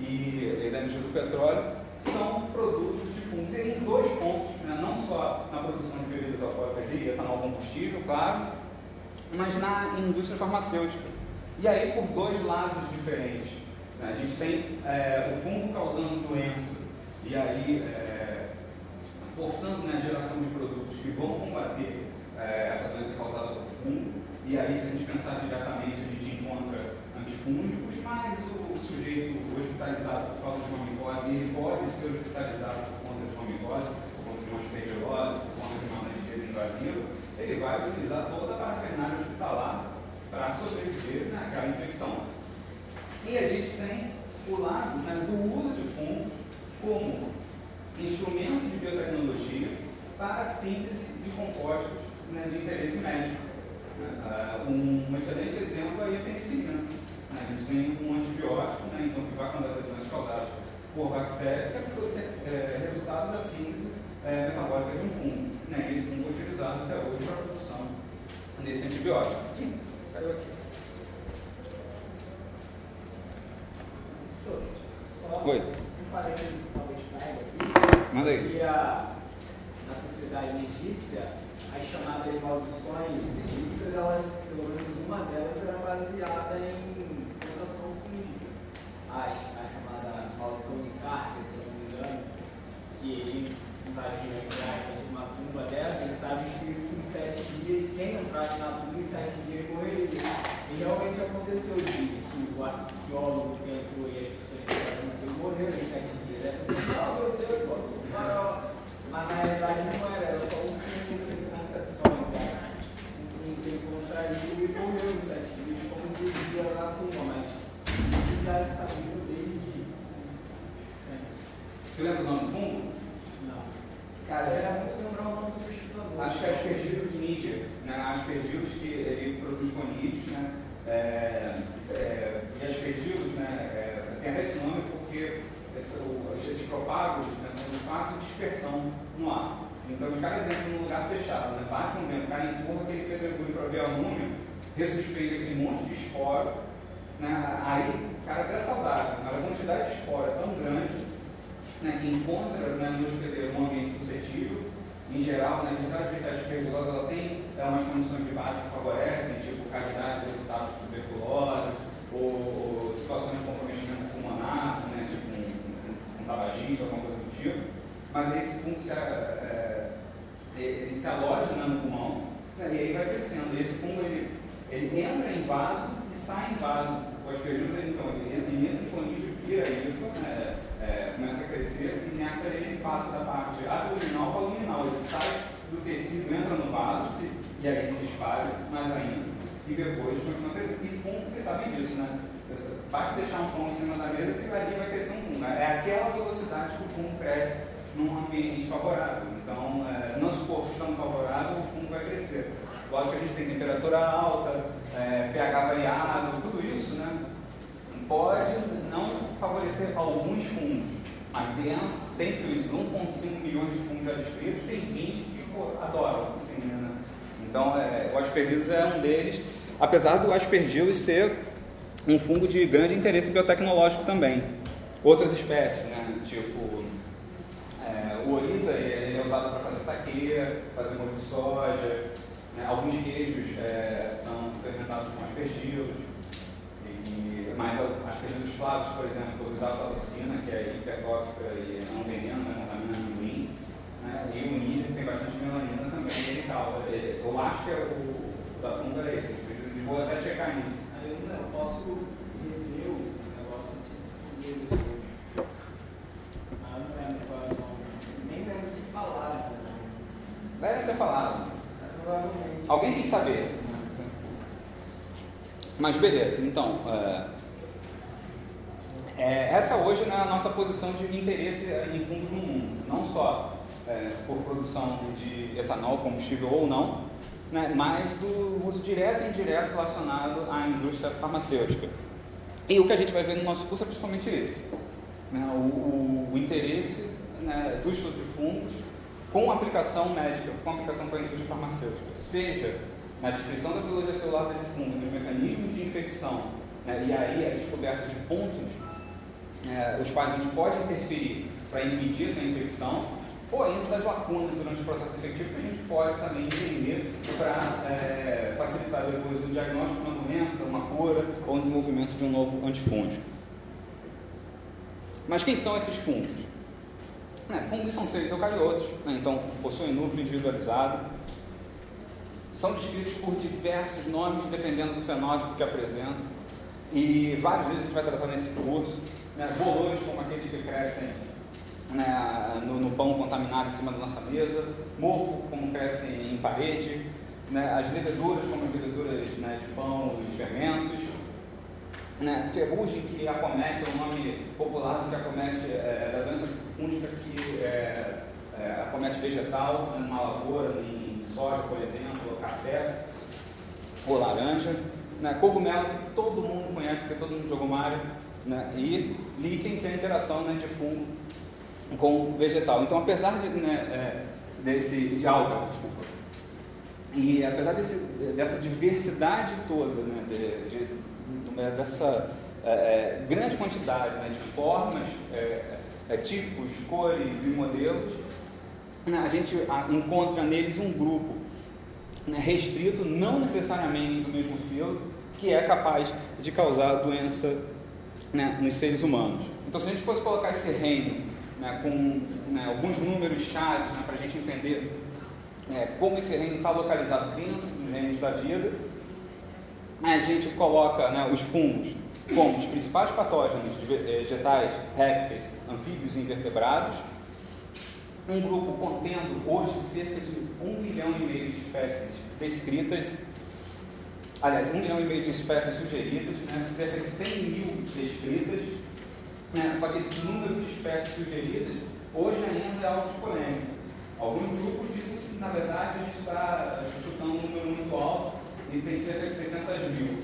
e, da indústria do petróleo, são produtos de fungos. E em dois pontos, né? não só na produção de bebidas alcoólicas e etanol combustível, claro, mas na indústria farmacêutica. E aí por dois lados diferentes. Né? A gente tem é, o fungo causando doença, e aí é, forçando né, a geração de produtos que vão combater é, essa doença causada por fungo. E aí, se a gente pensar diretamente, a gente antifúngicos, mas o sujeito hospitalizado por causa de uma micose, ele pode ser hospitalizado por conta de uma micose, por conta de uma aspergilose, por conta de uma anestesia invasiva, ele vai utilizar toda a parafernália hospitalar para sobreviver naquela infecção. E a gente tem o lado né, do uso de fungos como instrumento de biotecnologia para a síntese de compostos né, de interesse médico. Uh, um, um, excelente exemplo aí é a penicilina. Né? A gente tem um antibiótico, né? então que vai combater doenças causadas por bactéria, que é, é resultado da síntese é, metabólica de um fungo. Né? Esse fungo é utilizado até hoje para a produção desse antibiótico. Caiu aqui. Só um parênteses talvez pega aqui. Manda aí. A, na sociedade egípcia, as chamadas maldições egípcias, elas, pelo menos uma delas, era baseada em. A, chamada maldição de Cárter, se não me engano, que ele invadiu a uma tumba dessa, ele estava escrito em sete dias, quem entrasse na tumba em sete dias morreria. E realmente aconteceu de que o arqueólogo que entrou e as pessoas que estavam morreram em sete dias. Aí a pessoa fala, ah, meu Deus, pode ser Mas na realidade não era, era só um contradições, né? Enfim, ele contraiu e morreu em sete dias, como dizia lá com o nessa vida desde sempre. Você lembra o nome do fungo? Não. Cara, Era é, muito lembrar o nome do pesquisador. acho que é aspergillus niger, né? Aspergillus que ele produz conídeos, né? É, é, e aspergillus, né? É, tem até esse nome porque esse, o, esses propágulos né, são de fácil dispersão no ar. Então os caras entram num lugar fechado, né? bate um vento, o cara empurra aquele pedregulho para ver a múmia, ressuspeita aquele monte de esporo, né? aí o cara até saudável, mas a quantidade de esporo é tão grande né, que encontra né, no hospedeiro um ambiente suscetível, em geral, né, a atividade aspergilosa ela tem é, umas condições de base que favorecem, tipo cavidade resultado de tuberculose, ou, ou situações de comprometimento pulmonar, né, tipo um, um, um tabagista, alguma coisa do tipo. Mas esse fungo se, é, ele se aloja né, no pulmão né, e aí vai crescendo. Esse fungo ele, ele entra em vaso e sai em vaso. O aspergillus, então, ele entra, em conídeo, vira linfa, né, é, começa a crescer e nessa ele passa da parte abdominal para luminal. Ele sai do tecido, entra no vaso e aí se espalha mais ainda e depois continua crescendo. E fungo, vocês sabem disso, né? Basta deixar um fungo em cima da mesa que ali vai crescer um fungo. É aquela velocidade que o fungo cresce num ambiente favorável. Então, é, nosso corpo estando favorável, o fungo vai crescer. Lógico que a gente tem temperatura alta, é, pH variável, tudo isso, né? Pode não favorecer alguns fungos, mas dentro, dentre os 1,5 milhões de fungos já descritos, tem 20 que adoram. Assim, né? Então, é, o aspergillus é um deles, apesar do aspergillus ser um fungo de grande interesse biotecnológico também. Outras espécies, né? tipo é, o oriza, ele é usado para fazer saqueira, fazer molho de soja, né? alguns queijos é, são fermentados com aspergillus, e, mas aspergillus flavos, por exemplo, para toxina, que é hipertóxica e não veneno, né? contamina amendoim, né? e o níger tem bastante melanina também, e ele causa. Eu acho que é o, o da tumba é esse, eu vou até checar nisso. Eu não, posso rever o negócio de. Ah, eu não lembro qual é o nome. Nem lembro se falaram. né? Deve ter falado. Alguém quis saber. Mas beleza, então. É, é, essa hoje é a nossa posição de interesse em fundos no mundo. Não só é, por produção de etanol, combustível ou não, né, mas do uso direto e indireto relacionado à indústria farmacêutica. E o que a gente vai ver no nosso curso é principalmente esse. Né, o, o, o interesse né, do estudo de com aplicação médica, com aplicação para a indústria farmacêutica, seja na descrição da biologia celular desse fungo, dos mecanismos de infecção, né, e aí a descoberta de pontos é, os quais a gente pode interferir para impedir essa infecção, ou ainda das lacunas durante o processo infectivo que a gente pode também entender para é, facilitar depois o diagnóstico de uma doença, uma cura ou o desenvolvimento de um novo antifúngico. Mas quem são esses fungos? Né, fungos são seres eucariotos, né, então possuem núcleo individualizado, são descritos por diversos nomes dependendo do fenótipo que apresentam, e vários deles a gente vai tratar nesse curso. Né, bolores como aqueles que crescem né, no, no, pão contaminado em cima da nossa mesa, mofo como cresce em parede, né, as leveduras como as leveduras né, de pão e fermentos, né, ferrugem que acomete, é o nome popular que acomete, é, da doença fúngica que é, é, acomete vegetal, numa lavoura, em soja, por exemplo, ou café, ou laranja, né, cogumelo que todo mundo conhece, porque todo mundo jogou Mario, né, e líquen, que é a interação né, de fungo com vegetal. Então, apesar de, né, é, desse, de alga, desculpa, e apesar desse, dessa diversidade toda, né, de, de, de, dessa é, é, grande quantidade né, de formas, é, é, tipos, cores e modelos, a gente encontra neles um grupo né, restrito, não necessariamente do mesmo filo, que é capaz de causar doença né, nos seres humanos. Então, se a gente fosse colocar esse reino né, com né, alguns números chaves né, para a gente entender é, como esse reino está localizado dentro dos reinos da vida, a gente coloca né, os fungos como os principais patógenos eh, vegetais, répteis, anfíbios e invertebrados, um grupo contendo hoje cerca de um milhão e meio de espécies descritas aliás, 1 milhão e meio de espécies sugeridas, né, cerca de 100 mil descritas, né, só que esse número de espécies sugeridas hoje ainda é algo de polêmica. Alguns grupos dizem que, na verdade, a gente está chutando um número muito alto e tem cerca de 600 mil.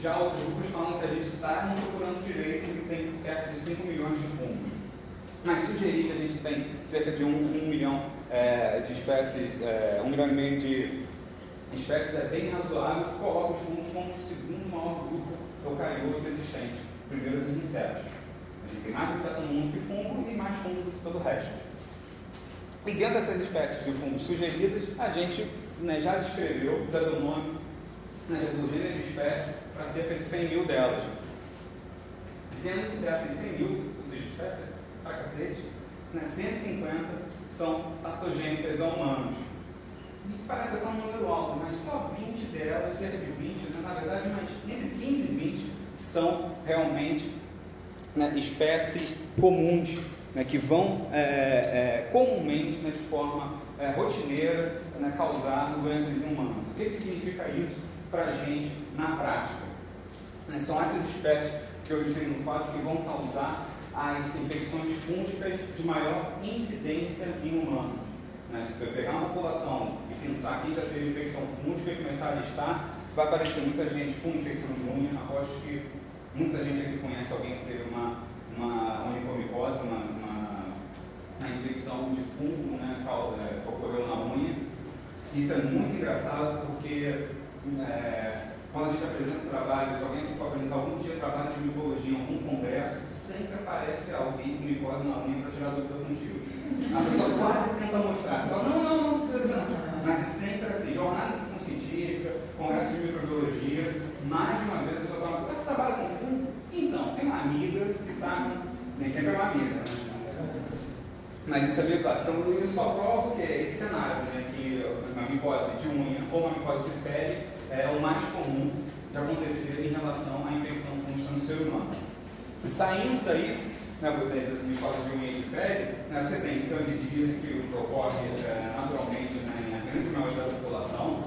Já outros grupos falam que a gente está não procurando direito e tem perto de 5 milhões de fungos. Mas sugerir que a gente tem cerca de 1 um, um milhão é, de espécies, é, 1 um milhão e meio de espécies é bem razoável, coloca os fungos como o segundo maior grupo eucarioto existente, primeiro dos insetos. A gente tem mais inseto no mundo que fungo e mais fungo do que todo o resto. E dentro dessas espécies de fungos sugeridas, a gente né, já descreveu, dando nome né, do gênero de espécie para cerca de 100 mil delas. Sendo que dessas 100 mil, ou seja, espécies para cacete, né, 150 são patogênicas a humanos. E parece até um número alto, mas só 20 delas, cerca de 20, né, na verdade, mais entre 15 e 20 são realmente né, espécies comuns, né, que vão é, é, comumente, né, de forma é, rotineira, né, causar doenças em humanos. O que, que significa isso para a gente na prática? Né, são essas espécies que eu listei no quadro que vão causar as infecções fúngicas de maior incidência em humanos. Né? Se pegar uma população e pensar quem já teve infecção fúngica e começar a listar, vai aparecer muita gente com infecção de unha. Aposto que muita gente aqui conhece alguém que teve uma, uma onicomicose, uma, uma, uma infecção de fungo né, é, que ocorreu na unha. Isso é muito engraçado porque é, quando a gente apresenta trabalho, se alguém for apresentar algum dia trabalho de micologia em algum congresso, sempre aparece alguém com micose na unha para tirar dúvida contigo. A pessoa quase tenta mostrar. Você fala, não, não, não, não. Mas é sempre assim, jornada de sessão científica, congresso de microbiologia, mais de uma vez a pessoa fala, você trabalha com fungo? Então, tem uma amiga que está Nem sempre é uma amiga, né? Mas isso é meio clássico. Então, isso só prova que é esse cenário, né? Que uma micose de unha ou uma micose de pele é o mais comum de acontecer em relação à infecção fúngica no ser humano. E saindo daí, né, das micoses de unha e de pele, né, você tem candidíase que ocorre é, naturalmente né, na grande maioria da população,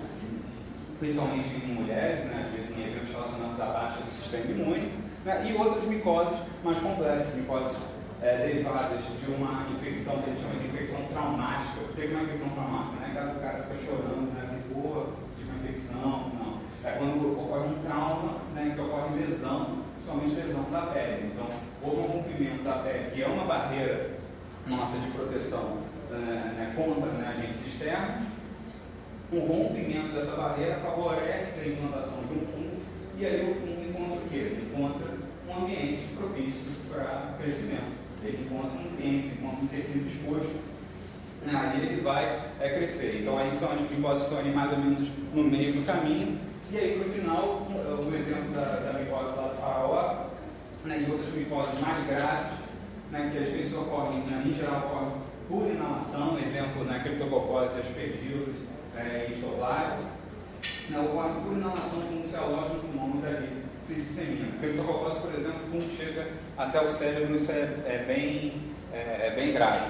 principalmente em mulheres, né, às vezes em eventos relacionados à baixa do sistema imune, né, e outras micoses mais complexas, micoses é, derivadas de uma infecção que a gente chama de infecção traumática. O que é uma infecção traumática? Né? Caso o cara fica chorando, né, assim, porra, de uma infecção, não. É quando ocorre um trauma, né, que ocorre lesão, principalmente lesão da pele. Então, houve um rompimento da pele, que é uma barreira nossa de proteção é, né, contra né, agentes externos. Um rompimento dessa barreira favorece a implantação de um fungo, e aí o fungo encontra o quê? Encontra um ambiente propício para crescimento. Ele encontra nutrientes, encontra um tecido exposto, né, aí ele vai é, crescer. Então aí são as micoses que estão ali mais ou menos no meio do caminho. E aí no final, o exemplo da, da micose lá do faraó, né, e outras micoses mais graves, né, que às vezes ocorrem, né, em geral ocorrem por inalação, exemplo, né, criptococose, aspergillus é, e estoplário, né, ocorre por inalação fungicialógica no pulmão dali se dissemina. Criptococose, por exemplo, quando chega até o cérebro, isso é, é bem, é, é bem grave.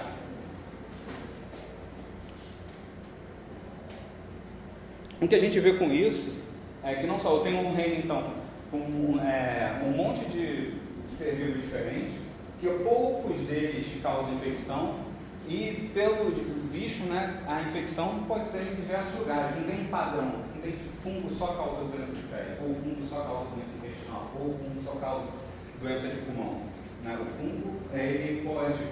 O que a gente vê com isso é que não só eu tenho um reino, então, com é, um monte de ser vivos diferentes, que poucos deles causam infecção, e pelo visto, né, a infecção pode ser em diversos lugares, não tem padrão, não tem tipo, fungo só causa doença de pele, ou fungo só causa doença intestinal, ou fungo só causa doença de pulmão. Né? O fungo ele pode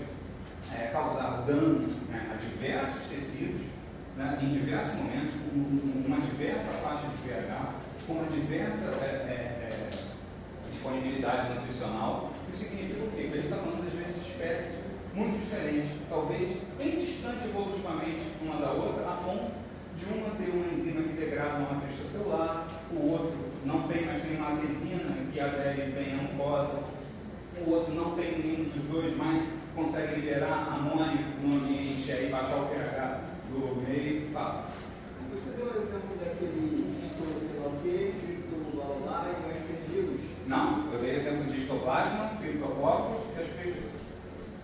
é, causar dano né, a diversos tecidos, né, em diversos momentos, uma diversa faixa de pH, uma diversa é, é, é, disponibilidade nutricional. Isso significa o quê? Que a gente está falando, às vezes, de espécies muito diferentes, talvez bem distantes evolutivamente uma da outra, a ponto de uma ter uma enzima que degrada uma matriz celular, o outro não tem, mas tem uma adesina que adere bem à mucosa, o outro não tem nenhum dos dois, mas consegue liberar amônio no ambiente e baixar o pH do meio. Fala. Você deu o exemplo daquele estudo, sei lá o quê, e aspergillus? Não, eu dei exemplo de histoplasma, criptococos e aspergillus.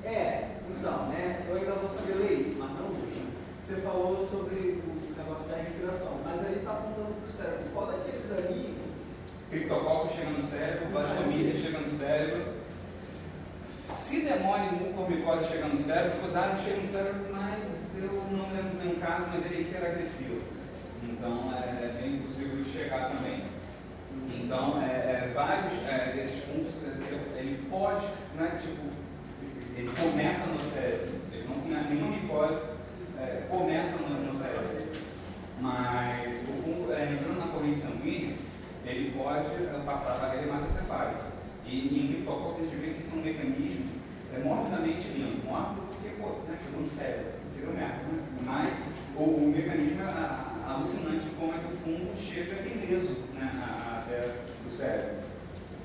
É, então, né? Eu ainda vou saber ler isso, mas não hoje. Você falou sobre o negócio da respiração, mas aí está apontando para o cérebro. Qual daqueles ali criptococcus chega no cérebro, blastomícia chega no cérebro. Se demônio mucormicose chega no cérebro, fusário chega no cérebro, mas eu não lembro de nenhum caso, mas ele é hiperagressivo. Então é, é bem possível chegar também. Então, é, é, vários é, desses fungos, ele pode, né, tipo, ele começa no cérebro, ele não começa, nenhuma micose é, começa no, no, cérebro. Mas o fungo, entrando na corrente sanguínea, ele pode passar para a hematocefálica. E em criptococcus a gente vê que são é um mecanismo é, morbidamente lindo. Morto porque, pô, né, chegou no cérebro, tirou merda, né? Mas o, o mecanismo é alucinante como é que o fungo chega ileso né, até o cérebro.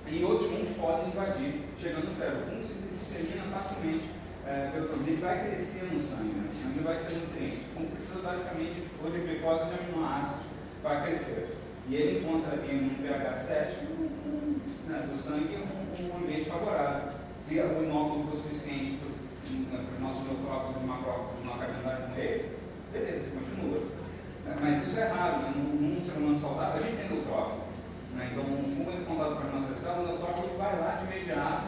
E outros fungos podem invadir, chegando no cérebro. O fungo se dissemina facilmente é, pelo sangue, ele vai crescer no sangue, né? o sangue vai ser nutriente. O fungo precisa basicamente ou de glicose ou de aminoácidos para crescer. E ele encontra ali um pH 7 né, do sangue um, um ambiente favorável. Se o inóculo for suficiente para os nossos neutrófilos e macrófagos não acabarem com ele, beleza, continua. Mas isso é raro, né? num ser humano saudável a gente tem neutrófilo. Né? Então, um entra em contato com as nossas células, o neutrófilo vai lá de imediato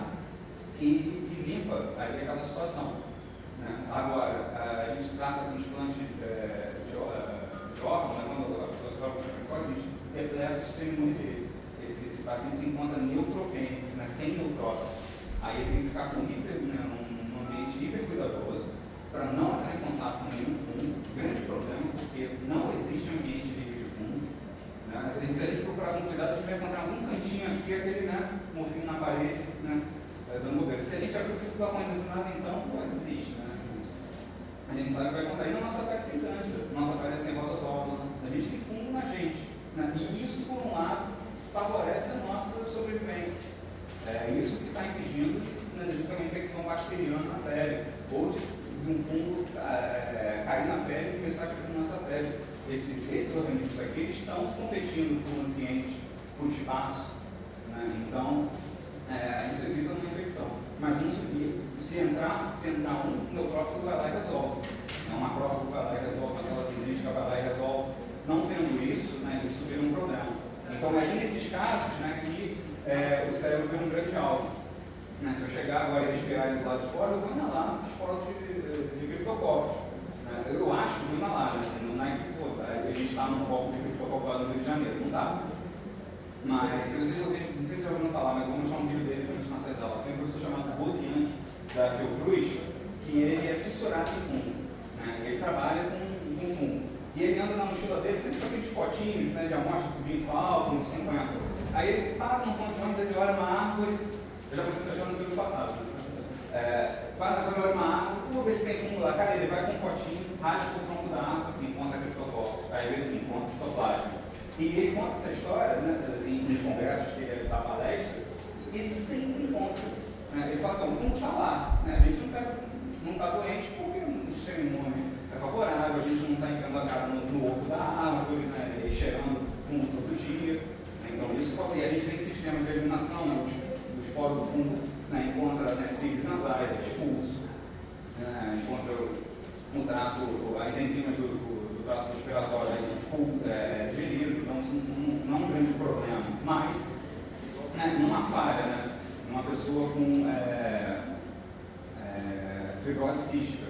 e, e limpa aí aquela situação. Né? Agora, a gente trata transplante é, de, de órgãos, né? quando a pessoa se trata com a gente depleta o sistema imune Esse paciente se encontra neutropênico, né? sem neutrófilo. Aí ele tem que ficar com hiper, né? num, ambiente hiper cuidadoso para não entrar em contato com nenhum fungo. Grande problema, porque não existe ambiente. Né? Se, a gente, procurar com cuidado, a gente vai encontrar algum cantinho aqui, aquele né, morfinho na parede, né, é, dando bobeira. Se a gente abrir o fio da mãe nada, então, pô, existe. Né? A gente sabe que vai encontrar. E na nossa pele tem cândida, nossa pele tem rototola, a gente tem fungo na gente. Né? E isso, por um lado, favorece a nossa sobrevivência. É isso que está impedindo né, de uma infecção bacteriana na pele, ou de, de um fungo é, cair na pele e começar a crescer na nossa pele. Esse, esses organismos aqui estão competindo por nutrientes, por espaço. Né? Então, é, isso evita uma infecção. Mas não se entrar, se entrar um, o neutrófilo vai lá e resolve. É um macrófago vai lá e resolve, uma célula física vai lá e resolve. Não tendo isso, né, isso vira um problema. Então, aí nesses casos, né, que é, o cérebro vira um grande alvo. Né, se eu chegar agora e respirar ele do lado de fora, eu vou inalar esporos de, de, de. Né, eu acho que vou inalar, assim, não é que gente está no foco de criptococcus no Rio de Janeiro, não dá. Mas, vocês ouvirem, não sei se vocês ouviram falar, mas vou mostrar um vídeo dele para a gente nossas aulas. Tem um professor chamado Bodo da Fiocruz, que ele é fissurado em fungo. Né, ele trabalha com, com fungo. E ele anda na mochila dele sempre com aqueles potinhos né, de amostra bem falta, uns 50. Aí ele para num ponto de ônibus, ele olha uma árvore, eu já comecei essa no vídeo passado. É, para olha uma árvore, vou ver se tem fungo lá. Cara, ele vai com um potinho, raspa o tronco da árvore, encontra criptococcus. Aí ele encontra estoplasma. E ele conta essa história né, nos congressos que ele dá palestra, e ele sempre encontra. Né, ele fala assim, o fungo está lá. Né, a gente não está doente porque o sistema imune é favorável, a gente não está enfiando a cara no, no ovo da árvore, né, e cheirando fundo todo dia. Né, então, isso e a gente tem sistema de eliminação né, dos poros do fungo, né, encontra né, cílios nasais, expulso, né, encontra o, trato, as enzimas do, do, do trato respiratório expulso, é, gerido, então isso não, não, é um grande problema. Mas, né, numa falha, né, uma pessoa com é, é, fibrose cística,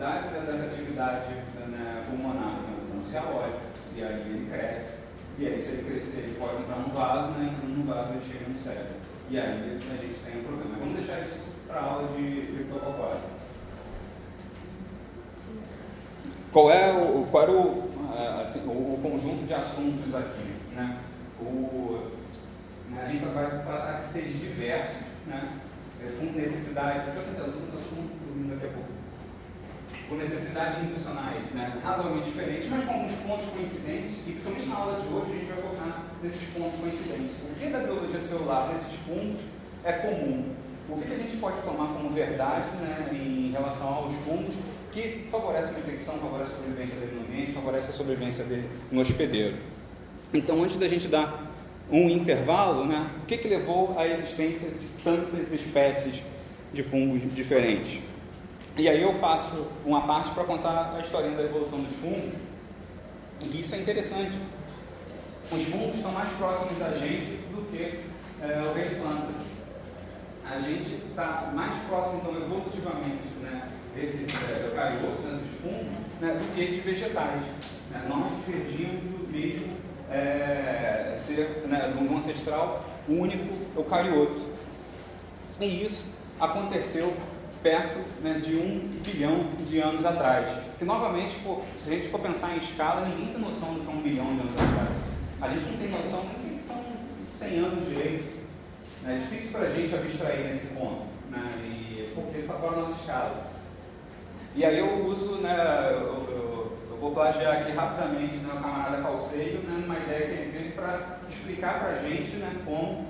dificuldade dessa atividade né, pulmonar, né, se alóide, e aí ele cresce, e aí se ele crescer, ele pode entrar no vaso, né, entrando no vaso ele chega no cérebro. E aí a gente tem um problema. Vamos deixar isso para a aula de criptococose. Qual é o, qual é o, assim, o, o, conjunto de assuntos aqui? Né? O, né, a gente vai tratar de seres diversos, né? com necessidade. Deixa eu sentar, eu estou daqui a pouco com necessidades nutricionais né, razoavelmente diferentes, mas com alguns pontos coincidentes, e principalmente na aula de hoje a gente vai focar nesses pontos coincidentes. O que da biologia celular, desses pontos, é comum? O que a gente pode tomar como verdade né, em relação aos fungos que favorecem a infecção, favorecem a sobrevivência dele no ambiente, favorecem a sobrevivência dele no hospedeiro? Então, antes da gente dar um intervalo, né, o que, que levou à existência de tantas espécies de fungos diferentes? E aí eu faço uma parte para contar a história da evolução dos fungos. E isso é interessante. os fungos estão mais próximos da gente do que é, o reino planta. A gente está mais próximo, então, evolutivamente, né, desses é, né, dos fungos, né, do que de vegetais. Né? Nós perdíamos o mesmo é, ser né, um ancestral único eucarioto. E isso aconteceu perto né, de um bilhão de anos atrás. E novamente, pô, se a gente for pensar em escala, ninguém tem noção do que é um bilhão de anos atrás. A gente não tem noção do que são 100 anos direito. É difícil para a gente abstrair nesse ponto, né? e, porque está fora da nossa escala. E aí eu uso, né, eu, eu, eu vou plagiar aqui rapidamente né, o camarada Calceio, né, numa ideia que ele teve para explicar para a gente né, como,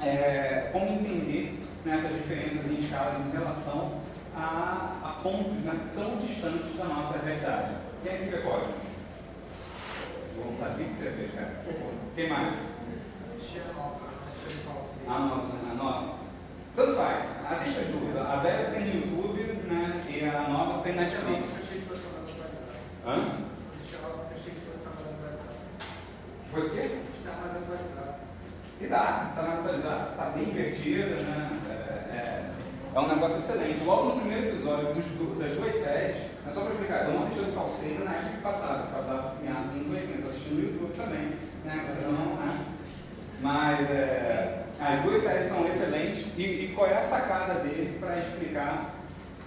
é, como entender nessas diferenças em escalas em relação a, a pontos né, tão distantes da nossa realidade. Quem é que vê código? Vamos saber que você fez, cara? Quem mais? Assistir a nova, assistir a nova, a nova. Tanto faz, assiste as duas. A velha tem no YouTube né, e a nova tem Netflix. Hã? Assistir a nova, achei que fosse estar mais atualizado. Foi o quê? Está mais atualizado. E dá, está mais atualizado, está bem invertida, né? É, um negócio excelente. Logo no primeiro episódio dos, das duas séries, é só para explicar, eu não assisti o Calceira na época que passava, passava em meados dos anos 80, assisti no YouTube também, né? Senão, né? Mas é, as duas séries são excelentes e, e qual é a sacada dele para explicar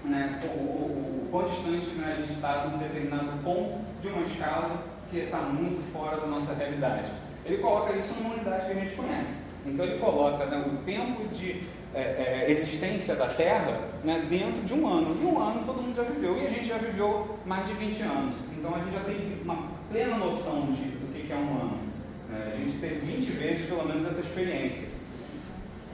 né, o, o, o quão distante né, a gente está de um determinado ponto de uma escala que está muito fora da nossa realidade. Ele coloca isso numa unidade que a gente conhece. Então ele coloca né, o tempo de é, é, existência da Terra né, dentro de um ano. E um ano todo mundo já viveu, e a gente já viveu mais de 20 anos. Então a gente já tem uma plena noção de, do que é um ano. É, a gente teve 20 vezes pelo menos essa experiência.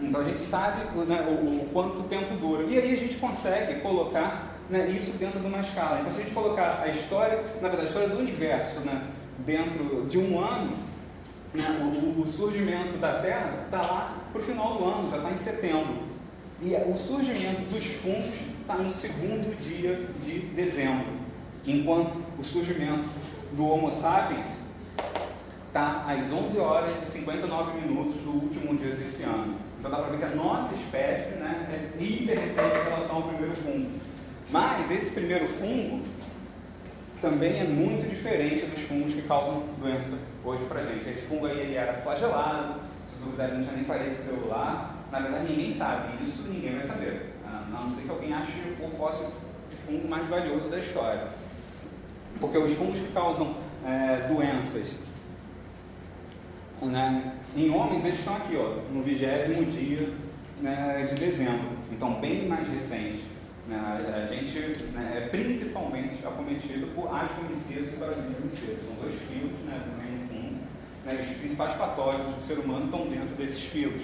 Então a gente sabe né, o, o, quanto tempo dura. E aí a gente consegue colocar né, isso dentro de uma escala. Então se a gente colocar a história, na verdade, a história do universo né, dentro de um ano, né, o, o, surgimento da Terra está lá para o final do ano, já está em setembro. E o surgimento dos fungos está no segundo dia de dezembro. Enquanto o surgimento do Homo sapiens está às 11 horas e 59 minutos do último dia desse ano. Então dá para ver que a nossa espécie né, é hiper recente em relação ao primeiro fungo. Mas esse primeiro fungo também é muito diferente dos causam doença hoje para gente. Esse fungo aí ele era flagelado, se duvidar ele não tinha nem parede celular. Na verdade ninguém sabe, isso ninguém vai saber. A não ser que alguém ache o fóssil de fungo mais valioso da história. Porque os fungos que causam é, doenças né, em homens, eles estão aqui, ó, no vigésimo dia né, de dezembro. Então, bem mais recente. Né, a gente né, é principalmente acometido por ascomicídeos e basilisomicídeos. São dois filos né, do reino fungo. Né, os principais patógenos do ser humano estão dentro desses filos.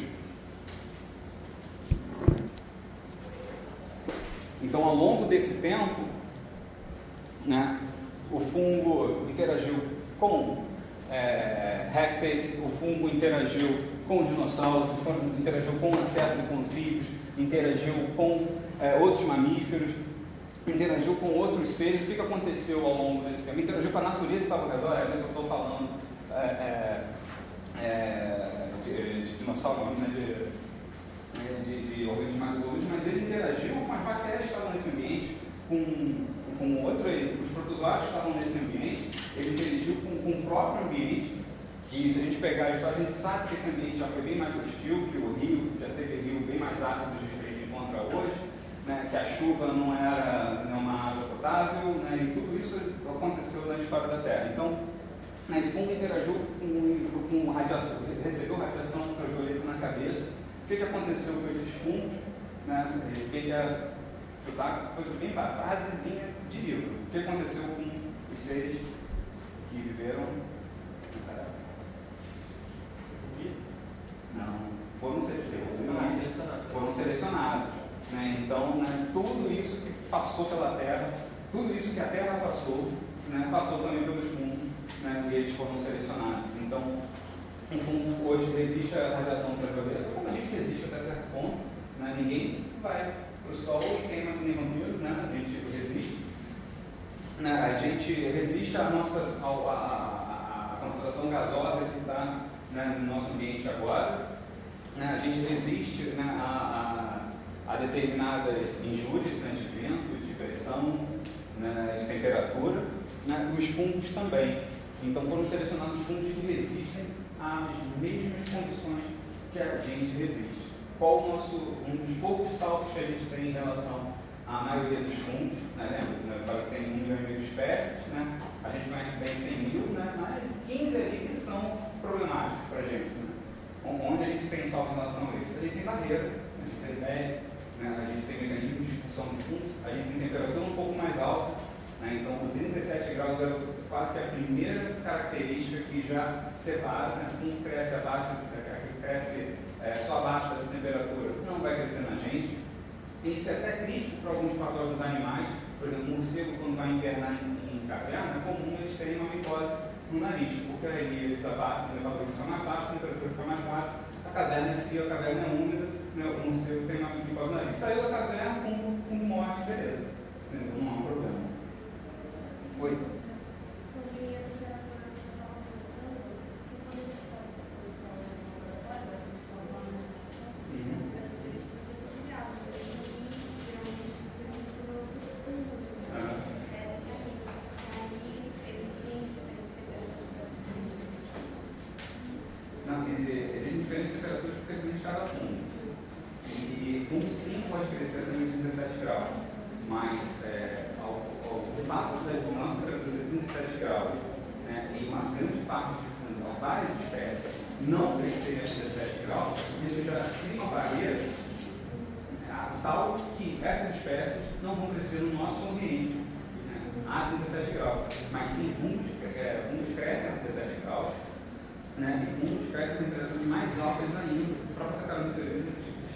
Então, ao longo desse tempo, né, o fungo interagiu com é, répteis, o fungo interagiu com os dinossauros, o fungo interagiu com insetos e com anfíbios, interagiu com é, outros mamíferos, interagiu com outros seres. O que, que aconteceu ao longo desse tempo? Interagiu com a natureza que estava ao redor, é isso que eu estou falando. É, é, é de, de dinossauro, né, de, de, de organismos mais evoluídos, mas ele interagiu com as bactérias que estavam nesse ambiente, com, com outros, os protozoários que estavam nesse ambiente, ele interagiu com, com o próprio ambiente, se a gente pegar a história, a gente sabe que esse ambiente já foi bem mais hostil, que o rio já teve rio bem mais ácido do que a gente encontra hoje, né, que a chuva não era não uma água potável, né, e tudo isso aconteceu na história da Terra. Então, né, esse fungo interagiu com, com radiação, recebeu radiação ultravioleta na cabeça. O que, que aconteceu com esses fungos? Né, o que, que é chutar coisa bem basezinha de livro. O que aconteceu com os seres que viveram nessa época? Não, foram selecionados. Foram selecionados. Né? Então, né, tudo isso que passou pela Terra, tudo isso que a Terra passou, né, passou também pelos fungos, né, e eles foram selecionados. Então, um fungo hoje resiste à radiação ultravioleta, como a gente resiste até certo ponto. Né? Ninguém vai para o sol e queima que nem vampiro, né? a gente resiste. A gente resiste à nossa, a, a situação gasosa que está no nosso ambiente agora. A gente resiste a, a, determinadas injúrias né, de vento, de pressão, né, de temperatura. Né, os fungos também. Então foram selecionados fungos que resistem às mesmas condições que a gente resiste. Qual o nosso, um dos poucos saltos que a gente tem em relação à maioria dos fungos, né? Eu falei que tem um milhão e meio de espécies, né? A gente conhece bem 100 mil, né? mas 15 ali que são problemáticos para a gente. Né? Onde a gente tem salto em relação a isso? A gente tem barreira, a gente tem né? a gente tem mecanismo de expulsão de fungos, a gente tem temperatura um pouco mais alta, né? então o 37 graus é quase que a primeira característica que já separa, né? o cresce abaixo, cresce é, só abaixo dessa temperatura, não vai crescer na gente. Isso é até crítico para alguns patógenos animais, por exemplo, o morcego quando vai invernar em, em caverna, é comum eles terem uma micose no nariz, porque aí eles abaixam, o elevador fica mais baixo, a temperatura fica mais baixa, a caverna é fria, a caverna é úmida, né, o morcego tem uma micose no nariz. Saiu da caverna, com, com morte, beleza. Entendeu? Não há mundo sim pode crescer acima de 37 graus, mas é, ao, ao, o fato da iluminação traduzir 37 graus né, e uma grande parte de fundo, várias espécies, não crescerem a 37 graus, isso já cria uma barreira né, tal que essas espécies não vão crescer no nosso ambiente né, a 37 graus, mas sim fundos, é, é fundos crescem a 37 graus né? E fundos crescem a temperaturas mais altas ainda para você ficar no serviço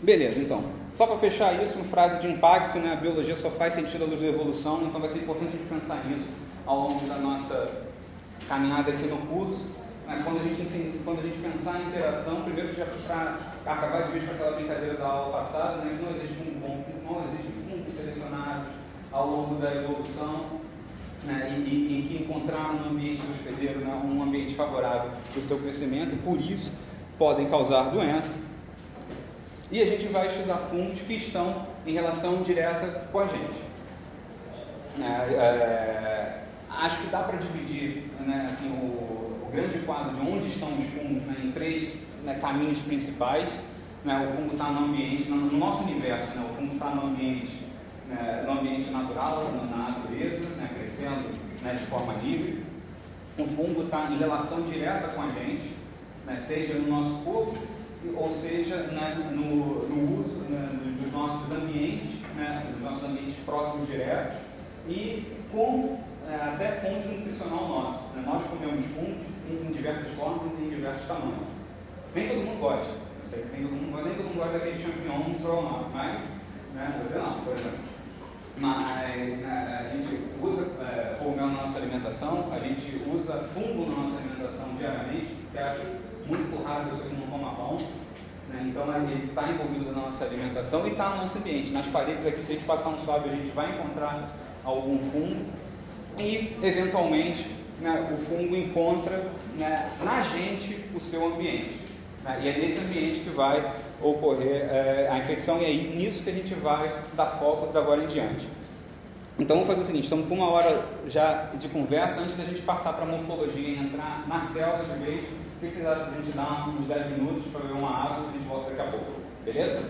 Beleza, então. Só para fechar isso, uma frase de impacto, né? a biologia só faz sentido à luz da evolução, então vai ser importante a gente pensar nisso ao longo da nossa caminhada aqui no curso. Né? Quando, a gente quando a gente pensar em interação, primeiro já para acabar de vez com aquela brincadeira da aula passada, né? não existe um bom não existe fungos selecionados ao longo da evolução né? e, e, e, que encontraram no ambiente do hospedeiro né? um ambiente favorável para o seu crescimento, e por isso podem causar doença e a gente vai estudar fungos que estão em relação direta com a gente. É, é, acho que dá para dividir né, assim, o, o, grande quadro de onde estão os fungos né, em três né, caminhos principais. Né, o fungo está no ambiente, no, no, nosso universo, né, o fungo está no ambiente, no ambiente natural, na natureza, crescendo de forma livre. O fungo está em relação direta com a gente, seja no nosso corpo ou seja, né, no, no, uso né, dos nossos ambientes, né, dos nossos ambientes próximos diretos, e com é, até fonte nutricional nossa. Né? Nós comemos fungos em, em, diversas formas e em diversos tamanhos. Nem todo mundo gosta, eu sei que nem todo mundo, nem todo mundo gosta daquele champignon no estrogonofe, mas né, você não, por exemplo. Mas né, a gente usa é, na nossa alimentação, a gente usa fungo na nossa alimentação diariamente, que acho muito raro a pessoa que não toma pão. Né? Então ele está envolvido na nossa alimentação e está no nosso ambiente. Nas paredes aqui, se a gente passar um suave, a gente vai encontrar algum fungo e, eventualmente, né, o fungo encontra né, na gente o seu ambiente. Né? E é nesse ambiente que vai ocorrer é, a infecção, e é aí nisso que a gente vai dar foco da agora em diante. Então vamos fazer o seguinte, estamos com uma hora já de conversa, antes da gente passar para a morfologia e entrar na célula de vez, o que vocês acham que a gente dá uns 10 minutos para beber uma água e a gente volta daqui a pouco? Beleza?